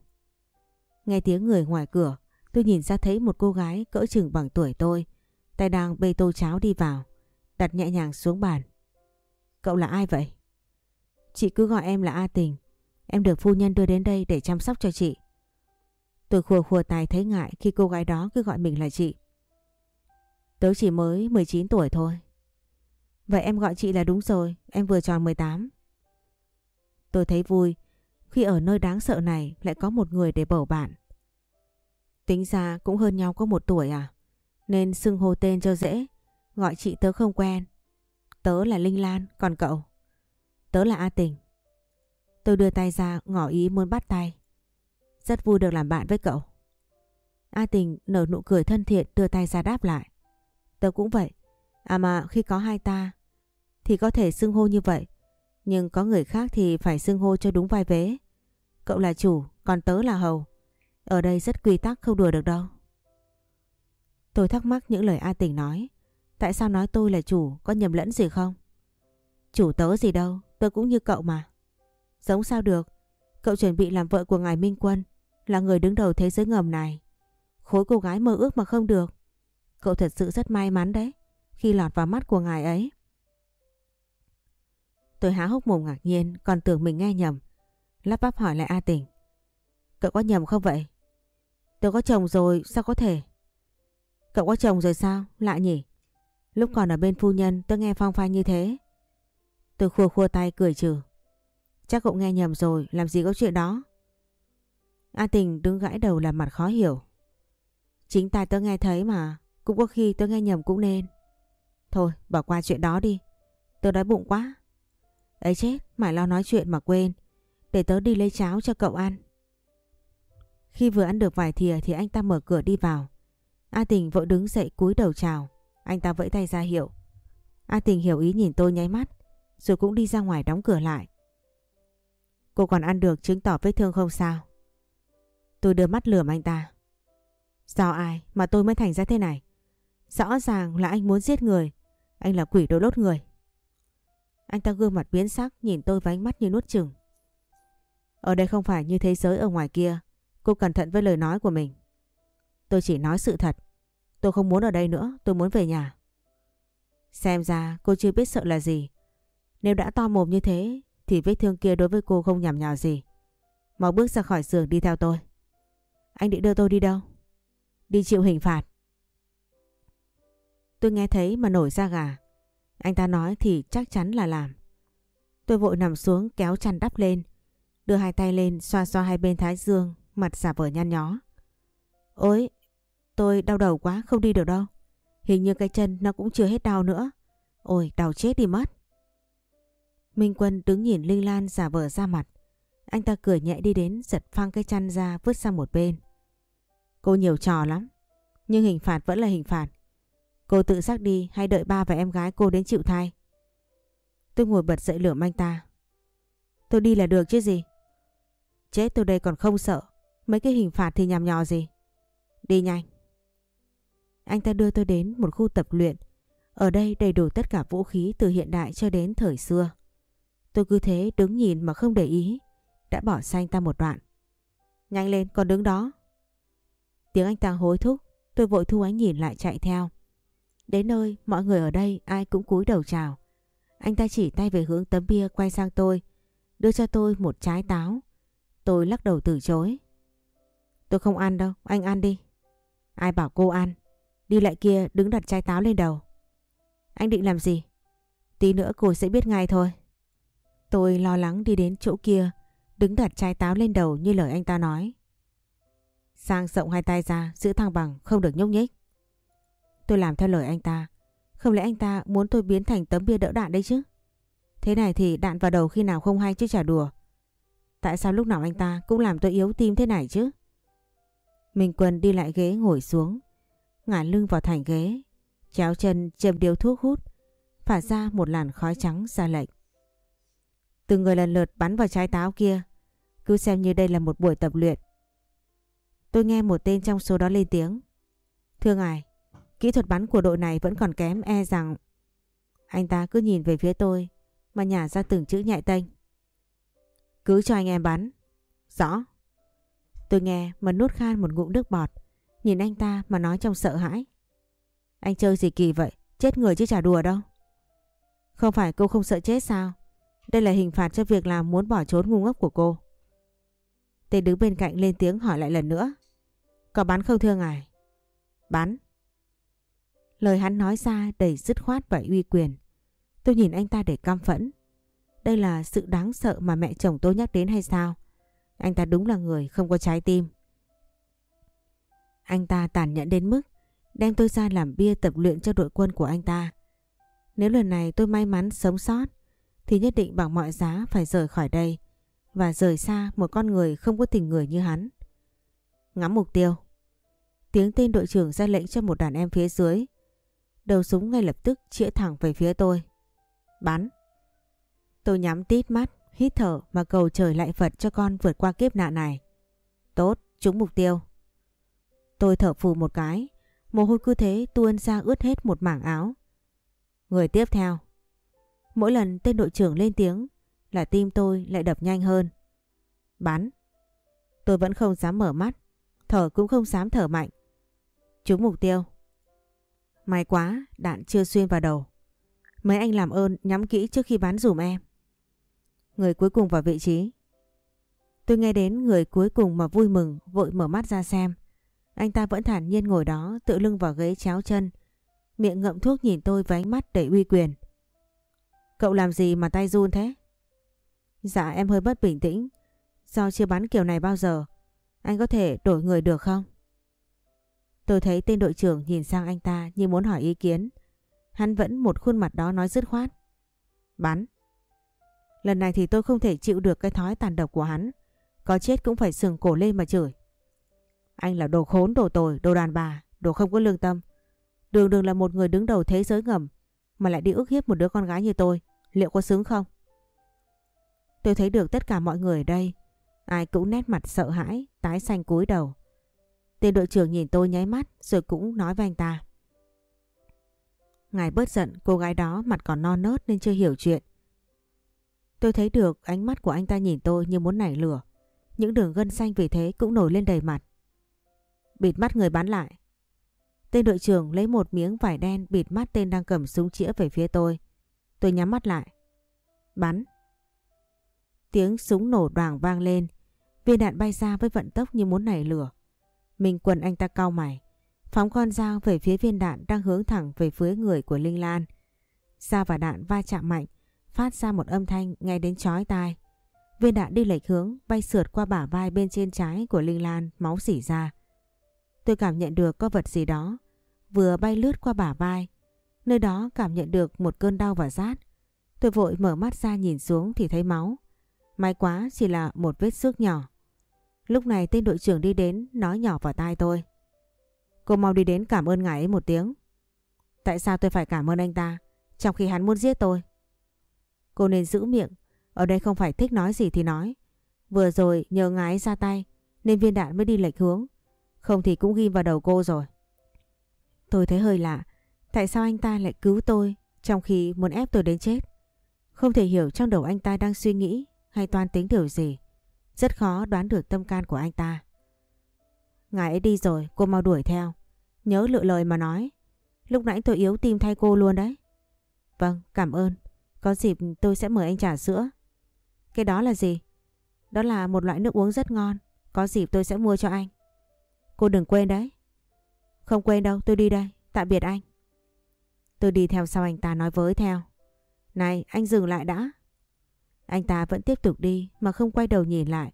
S2: Nghe tiếng người ngoài cửa, tôi nhìn ra thấy một cô gái cỡ chừng bằng tuổi tôi, tay đang bê tô cháo đi vào, đặt nhẹ nhàng xuống bàn. Cậu là ai vậy? Chị cứ gọi em là A Tình, em được phu nhân đưa đến đây để chăm sóc cho chị. Tôi khua khua tay thấy ngại khi cô gái đó cứ gọi mình là chị. Tớ chỉ mới 19 tuổi thôi. Vậy em gọi chị là đúng rồi, em vừa tròn 18. Tôi thấy vui khi ở nơi đáng sợ này lại có một người để bầu bạn. Tính ra cũng hơn nhau có một tuổi à, nên xưng hô tên cho dễ, gọi chị tớ không quen. Tớ là Linh Lan, còn cậu? Tớ là A Tình. Tôi đưa tay ra ngỏ ý muốn bắt tay. Rất vui được làm bạn với cậu. A Tình nở nụ cười thân thiện đưa tay ra đáp lại. Tớ cũng vậy. À mà khi có hai ta thì có thể xưng hô như vậy. Nhưng có người khác thì phải xưng hô cho đúng vai vế. Cậu là chủ, còn tớ là hầu. Ở đây rất quy tắc không đùa được đâu. Tôi thắc mắc những lời A Tình nói. Tại sao nói tôi là chủ, có nhầm lẫn gì không? Chủ tớ gì đâu, tớ cũng như cậu mà. Giống sao được, cậu chuẩn bị làm vợ của ngài Minh Quân, là người đứng đầu thế giới ngầm này. Khối cô gái mơ ước mà không được. Cậu thật sự rất may mắn đấy, khi lọt vào mắt của ngài ấy. Tôi há hốc mồm ngạc nhiên, còn tưởng mình nghe nhầm. Lắp bắp hỏi lại A Tình. Cậu có nhầm không vậy? Tôi có chồng rồi, sao có thể? Cậu có chồng rồi sao? Lạ nhỉ? Lúc còn ở bên phu nhân tôi nghe phong phanh như thế. Tôi khua khua tay cười trừ. Chắc cậu nghe nhầm rồi, làm gì có chuyện đó. A Tình đứng gãi đầu làm mặt khó hiểu. Chính tai tôi nghe thấy mà, cũng có khi tôi nghe nhầm cũng nên. Thôi, bỏ qua chuyện đó đi. Tớ đói bụng quá. Ấy chết, mãi lo nói chuyện mà quên. Để tớ đi lấy cháo cho cậu ăn. Khi vừa ăn được vài thìa thì anh ta mở cửa đi vào. A Tình vội đứng dậy cúi đầu chào. Anh ta vẫy tay ra hiệu. A Tình hiểu ý nhìn tôi nháy mắt. Rồi cũng đi ra ngoài đóng cửa lại. Cô còn ăn được chứng tỏ vết thương không sao? Tôi đưa mắt lườm anh ta. Do ai mà tôi mới thành ra thế này? Rõ ràng là anh muốn giết người. Anh là quỷ đồ lốt người. Anh ta gương mặt biến sắc, nhìn tôi với ánh mắt như nuốt chừng. Ở đây không phải như thế giới ở ngoài kia. Cô cẩn thận với lời nói của mình. Tôi chỉ nói sự thật. Tôi không muốn ở đây nữa, tôi muốn về nhà. Xem ra cô chưa biết sợ là gì. Nếu đã to mồm như thế thì vết thương kia đối với cô không nhảm nhào gì. Mau bước ra khỏi giường đi theo tôi. Anh định đưa tôi đi đâu? Đi chịu hình phạt. Tôi nghe thấy mà nổi da gà. Anh ta nói thì chắc chắn là làm. Tôi vội nằm xuống kéo chăn đắp lên. Đưa hai tay lên xoa xoa hai bên thái dương, mặt giả vờ nhăn nhó. Ôi, tôi đau đầu quá không đi được đâu. Hình như cái chân nó cũng chưa hết đau nữa. Ôi, đau chết đi mất. Minh Quân đứng nhìn Linh Lan giả vờ ra mặt. Anh ta cười nhẹ đi đến giật phăng cái chăn ra vứt sang một bên. Cô nhiều trò lắm. Nhưng hình phạt vẫn là hình phạt. Cô tự xác đi hay đợi ba và em gái cô đến chịu thai? Tôi ngồi bật dậy lửa anh ta. Tôi đi là được chứ gì? Chết tôi đây còn không sợ. Mấy cái hình phạt thì nhằm nhò gì? Đi nhanh. Anh ta đưa tôi đến một khu tập luyện. Ở đây đầy đủ tất cả vũ khí từ hiện đại cho đến thời xưa. Tôi cứ thế đứng nhìn mà không để ý. Đã bỏ xanh ta một đoạn. Nhanh lên, còn đứng đó. Tiếng anh ta hối thúc. Tôi vội thu ánh nhìn lại chạy theo. Đến nơi, mọi người ở đây ai cũng cúi đầu chào. Anh ta chỉ tay về hướng tấm bia quay sang tôi. Đưa cho tôi một trái táo. Tôi lắc đầu từ chối. Tôi không ăn đâu, anh ăn đi. Ai bảo cô ăn? Đi lại kia đứng đặt chai táo lên đầu. Anh định làm gì? Tí nữa cô sẽ biết ngay thôi. Tôi lo lắng đi đến chỗ kia, đứng đặt chai táo lên đầu như lời anh ta nói. Sang rộng hai tay ra, giữ thăng bằng, không được nhúc nhích. Tôi làm theo lời anh ta. Không lẽ anh ta muốn tôi biến thành tấm bia đỡ đạn đấy chứ? Thế này thì đạn vào đầu khi nào không hay chứ chả đùa. Tại sao lúc nào anh ta cũng làm tôi yếu tim thế này chứ? Minh Quân đi lại ghế ngồi xuống, ngả lưng vào thành ghế, chéo chân châm điếu thuốc hút, phả ra một làn khói trắng ra lệnh. Từng người lần lượt bắn vào trái táo kia, cứ xem như đây là một buổi tập luyện. Tôi nghe một tên trong số đó lên tiếng. Thưa ngài, kỹ thuật bắn của đội này vẫn còn kém e rằng... Anh ta cứ nhìn về phía tôi mà nhả ra từng chữ nhạy tênh. Cứ cho anh em bắn. Rõ. Tôi nghe mà nuốt khan một ngụm nước bọt, nhìn anh ta mà nói trong sợ hãi. Anh chơi gì kỳ vậy? Chết người chứ chả đùa đâu. Không phải cô không sợ chết sao? Đây là hình phạt cho việc làm muốn bỏ trốn ngu ngốc của cô. Tên đứng bên cạnh lên tiếng hỏi lại lần nữa. Có bắn không thưa ngài? Bắn. Lời hắn nói ra đầy dứt khoát và uy quyền. Tôi nhìn anh ta để căm phẫn. Đây là sự đáng sợ mà mẹ chồng tôi nhắc đến hay sao? Anh ta đúng là người không có trái tim. Anh ta tàn nhẫn đến mức đem tôi ra làm bia tập luyện cho đội quân của anh ta. Nếu lần này tôi may mắn sống sót, thì nhất định bằng mọi giá phải rời khỏi đây và rời xa một con người không có tình người như hắn. Ngắm mục tiêu. Tiếng tên đội trưởng ra lệnh cho một đàn em phía dưới. Đầu súng ngay lập tức chĩa thẳng về phía tôi. Bắn. Tôi nhắm tít mắt, hít thở mà cầu trời lại Phật cho con vượt qua kiếp nạn này. Tốt, trúng mục tiêu. Tôi thở phù một cái, mồ hôi cứ thế tuôn ra ướt hết một mảng áo. Người tiếp theo. Mỗi lần tên đội trưởng lên tiếng là tim tôi lại đập nhanh hơn. Bắn. Tôi vẫn không dám mở mắt, thở cũng không dám thở mạnh. Trúng mục tiêu. May quá, đạn chưa xuyên vào đầu. Mấy anh làm ơn nhắm kỹ trước khi bắn dùm em. Người cuối cùng vào vị trí. Tôi nghe đến người cuối cùng mà vui mừng, vội mở mắt ra xem. Anh ta vẫn thản nhiên ngồi đó tự lưng vào ghế chéo chân. Miệng ngậm thuốc nhìn tôi với ánh mắt đầy uy quyền. Cậu làm gì mà tay run thế? Dạ em hơi bất bình tĩnh. Do chưa bắn kiểu này bao giờ. Anh có thể đổi người được không? Tôi thấy tên đội trưởng nhìn sang anh ta như muốn hỏi ý kiến. Hắn vẫn một khuôn mặt đó nói dứt khoát. Bắn. Lần này thì tôi không thể chịu được cái thói tàn độc của hắn. Có chết cũng phải sừng cổ lên mà chửi. Anh là đồ khốn, đồ tồi, đồ đàn bà, đồ không có lương tâm. Đường đường là một người đứng đầu thế giới ngầm mà lại đi ức hiếp một đứa con gái như tôi. Liệu có xứng không? Tôi thấy được tất cả mọi người ở đây. Ai cũng nét mặt sợ hãi, tái xanh cúi đầu. Tên đội trưởng nhìn tôi nháy mắt rồi cũng nói với anh ta. Ngài bớt giận cô gái đó mặt còn non nớt nên chưa hiểu chuyện. Tôi thấy được ánh mắt của anh ta nhìn tôi như muốn nảy lửa. Những đường gân xanh vì thế cũng nổi lên đầy mặt. Bịt mắt người bắn lại. Tên đội trưởng lấy một miếng vải đen bịt mắt tên đang cầm súng chĩa về phía tôi. Tôi nhắm mắt lại. Bắn. Tiếng súng nổ đoàng vang lên. Viên đạn bay ra với vận tốc như muốn nảy lửa. Mình quần anh ta cau mày. Phóng con dao về phía viên đạn đang hướng thẳng về phía người của Linh Lan. Dao và đạn va chạm mạnh, phát ra một âm thanh nghe đến chói tai. Viên đạn đi lệch hướng, bay sượt qua bả vai bên trên trái của Linh Lan, máu xỉ ra. Tôi cảm nhận được có vật gì đó, vừa bay lướt qua bả vai. Nơi đó cảm nhận được một cơn đau và rát. Tôi vội mở mắt ra nhìn xuống thì thấy máu. May quá chỉ là một vết xước nhỏ. Lúc này tên đội trưởng đi đến nói nhỏ vào tai tôi. Cô mau đi đến cảm ơn ngài ấy một tiếng. Tại sao tôi phải cảm ơn anh ta trong khi hắn muốn giết tôi? Cô nên giữ miệng. Ở đây không phải thích nói gì thì nói. Vừa rồi nhờ ngái ra tay nên viên đạn mới đi lệch hướng. Không thì cũng ghi vào đầu cô rồi. Tôi thấy hơi lạ. Tại sao anh ta lại cứu tôi trong khi muốn ép tôi đến chết? Không thể hiểu trong đầu anh ta đang suy nghĩ hay toan tính điều gì. Rất khó đoán được tâm can của anh ta. Ngài ấy đi rồi, cô mau đuổi theo. Nhớ lựa lời mà nói. Lúc nãy tôi yếu tim thay cô luôn đấy. Vâng, cảm ơn. Có dịp tôi sẽ mời anh trà sữa. Cái đó là gì? Đó là một loại nước uống rất ngon. Có dịp tôi sẽ mua cho anh. Cô đừng quên đấy. Không quên đâu, tôi đi đây. Tạm biệt anh. Tôi đi theo sau anh ta nói với theo. Này, anh dừng lại đã. Anh ta vẫn tiếp tục đi mà không quay đầu nhìn lại.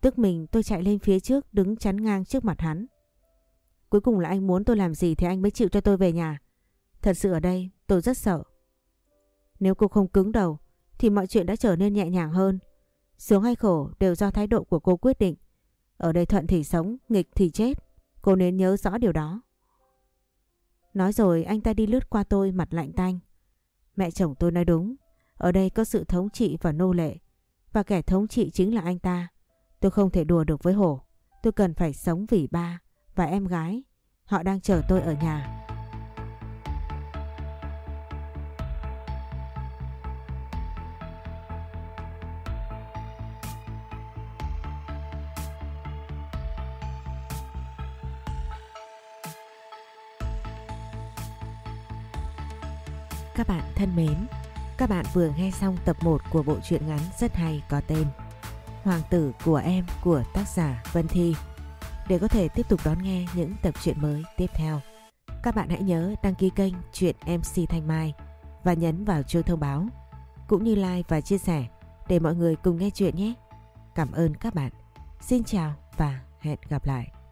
S2: Tức mình tôi chạy lên phía trước đứng chắn ngang trước mặt hắn. Cuối cùng là anh muốn tôi làm gì thì anh mới chịu cho tôi về nhà. Thật sự ở đây tôi rất sợ. Nếu cô không cứng đầu thì mọi chuyện đã trở nên nhẹ nhàng hơn. Sướng hay khổ đều do thái độ của cô quyết định. Ở đây thuận thì sống, nghịch thì chết. Cô nên nhớ rõ điều đó. Nói rồi anh ta đi lướt qua tôi mặt lạnh tanh. Mẹ chồng tôi nói đúng. Ở đây có sự thống trị và nô lệ. Và kẻ thống trị chính là anh ta. Tôi không thể đùa được với Hổ. Tôi cần phải sống vì ba và em gái. Họ đang chờ tôi ở nhà.
S1: Các bạn thân mến, các bạn vừa nghe xong tập 1 của bộ truyện ngắn rất hay có tên Hoàng tử của em của tác giả Vân Thi. Để có thể tiếp tục đón nghe những tập truyện mới tiếp theo, các bạn hãy nhớ đăng ký kênh truyện MC Thanh Mai và nhấn vào chuông thông báo, cũng như like và chia sẻ để mọi người cùng nghe chuyện nhé. Cảm ơn các bạn. Xin chào và hẹn gặp lại.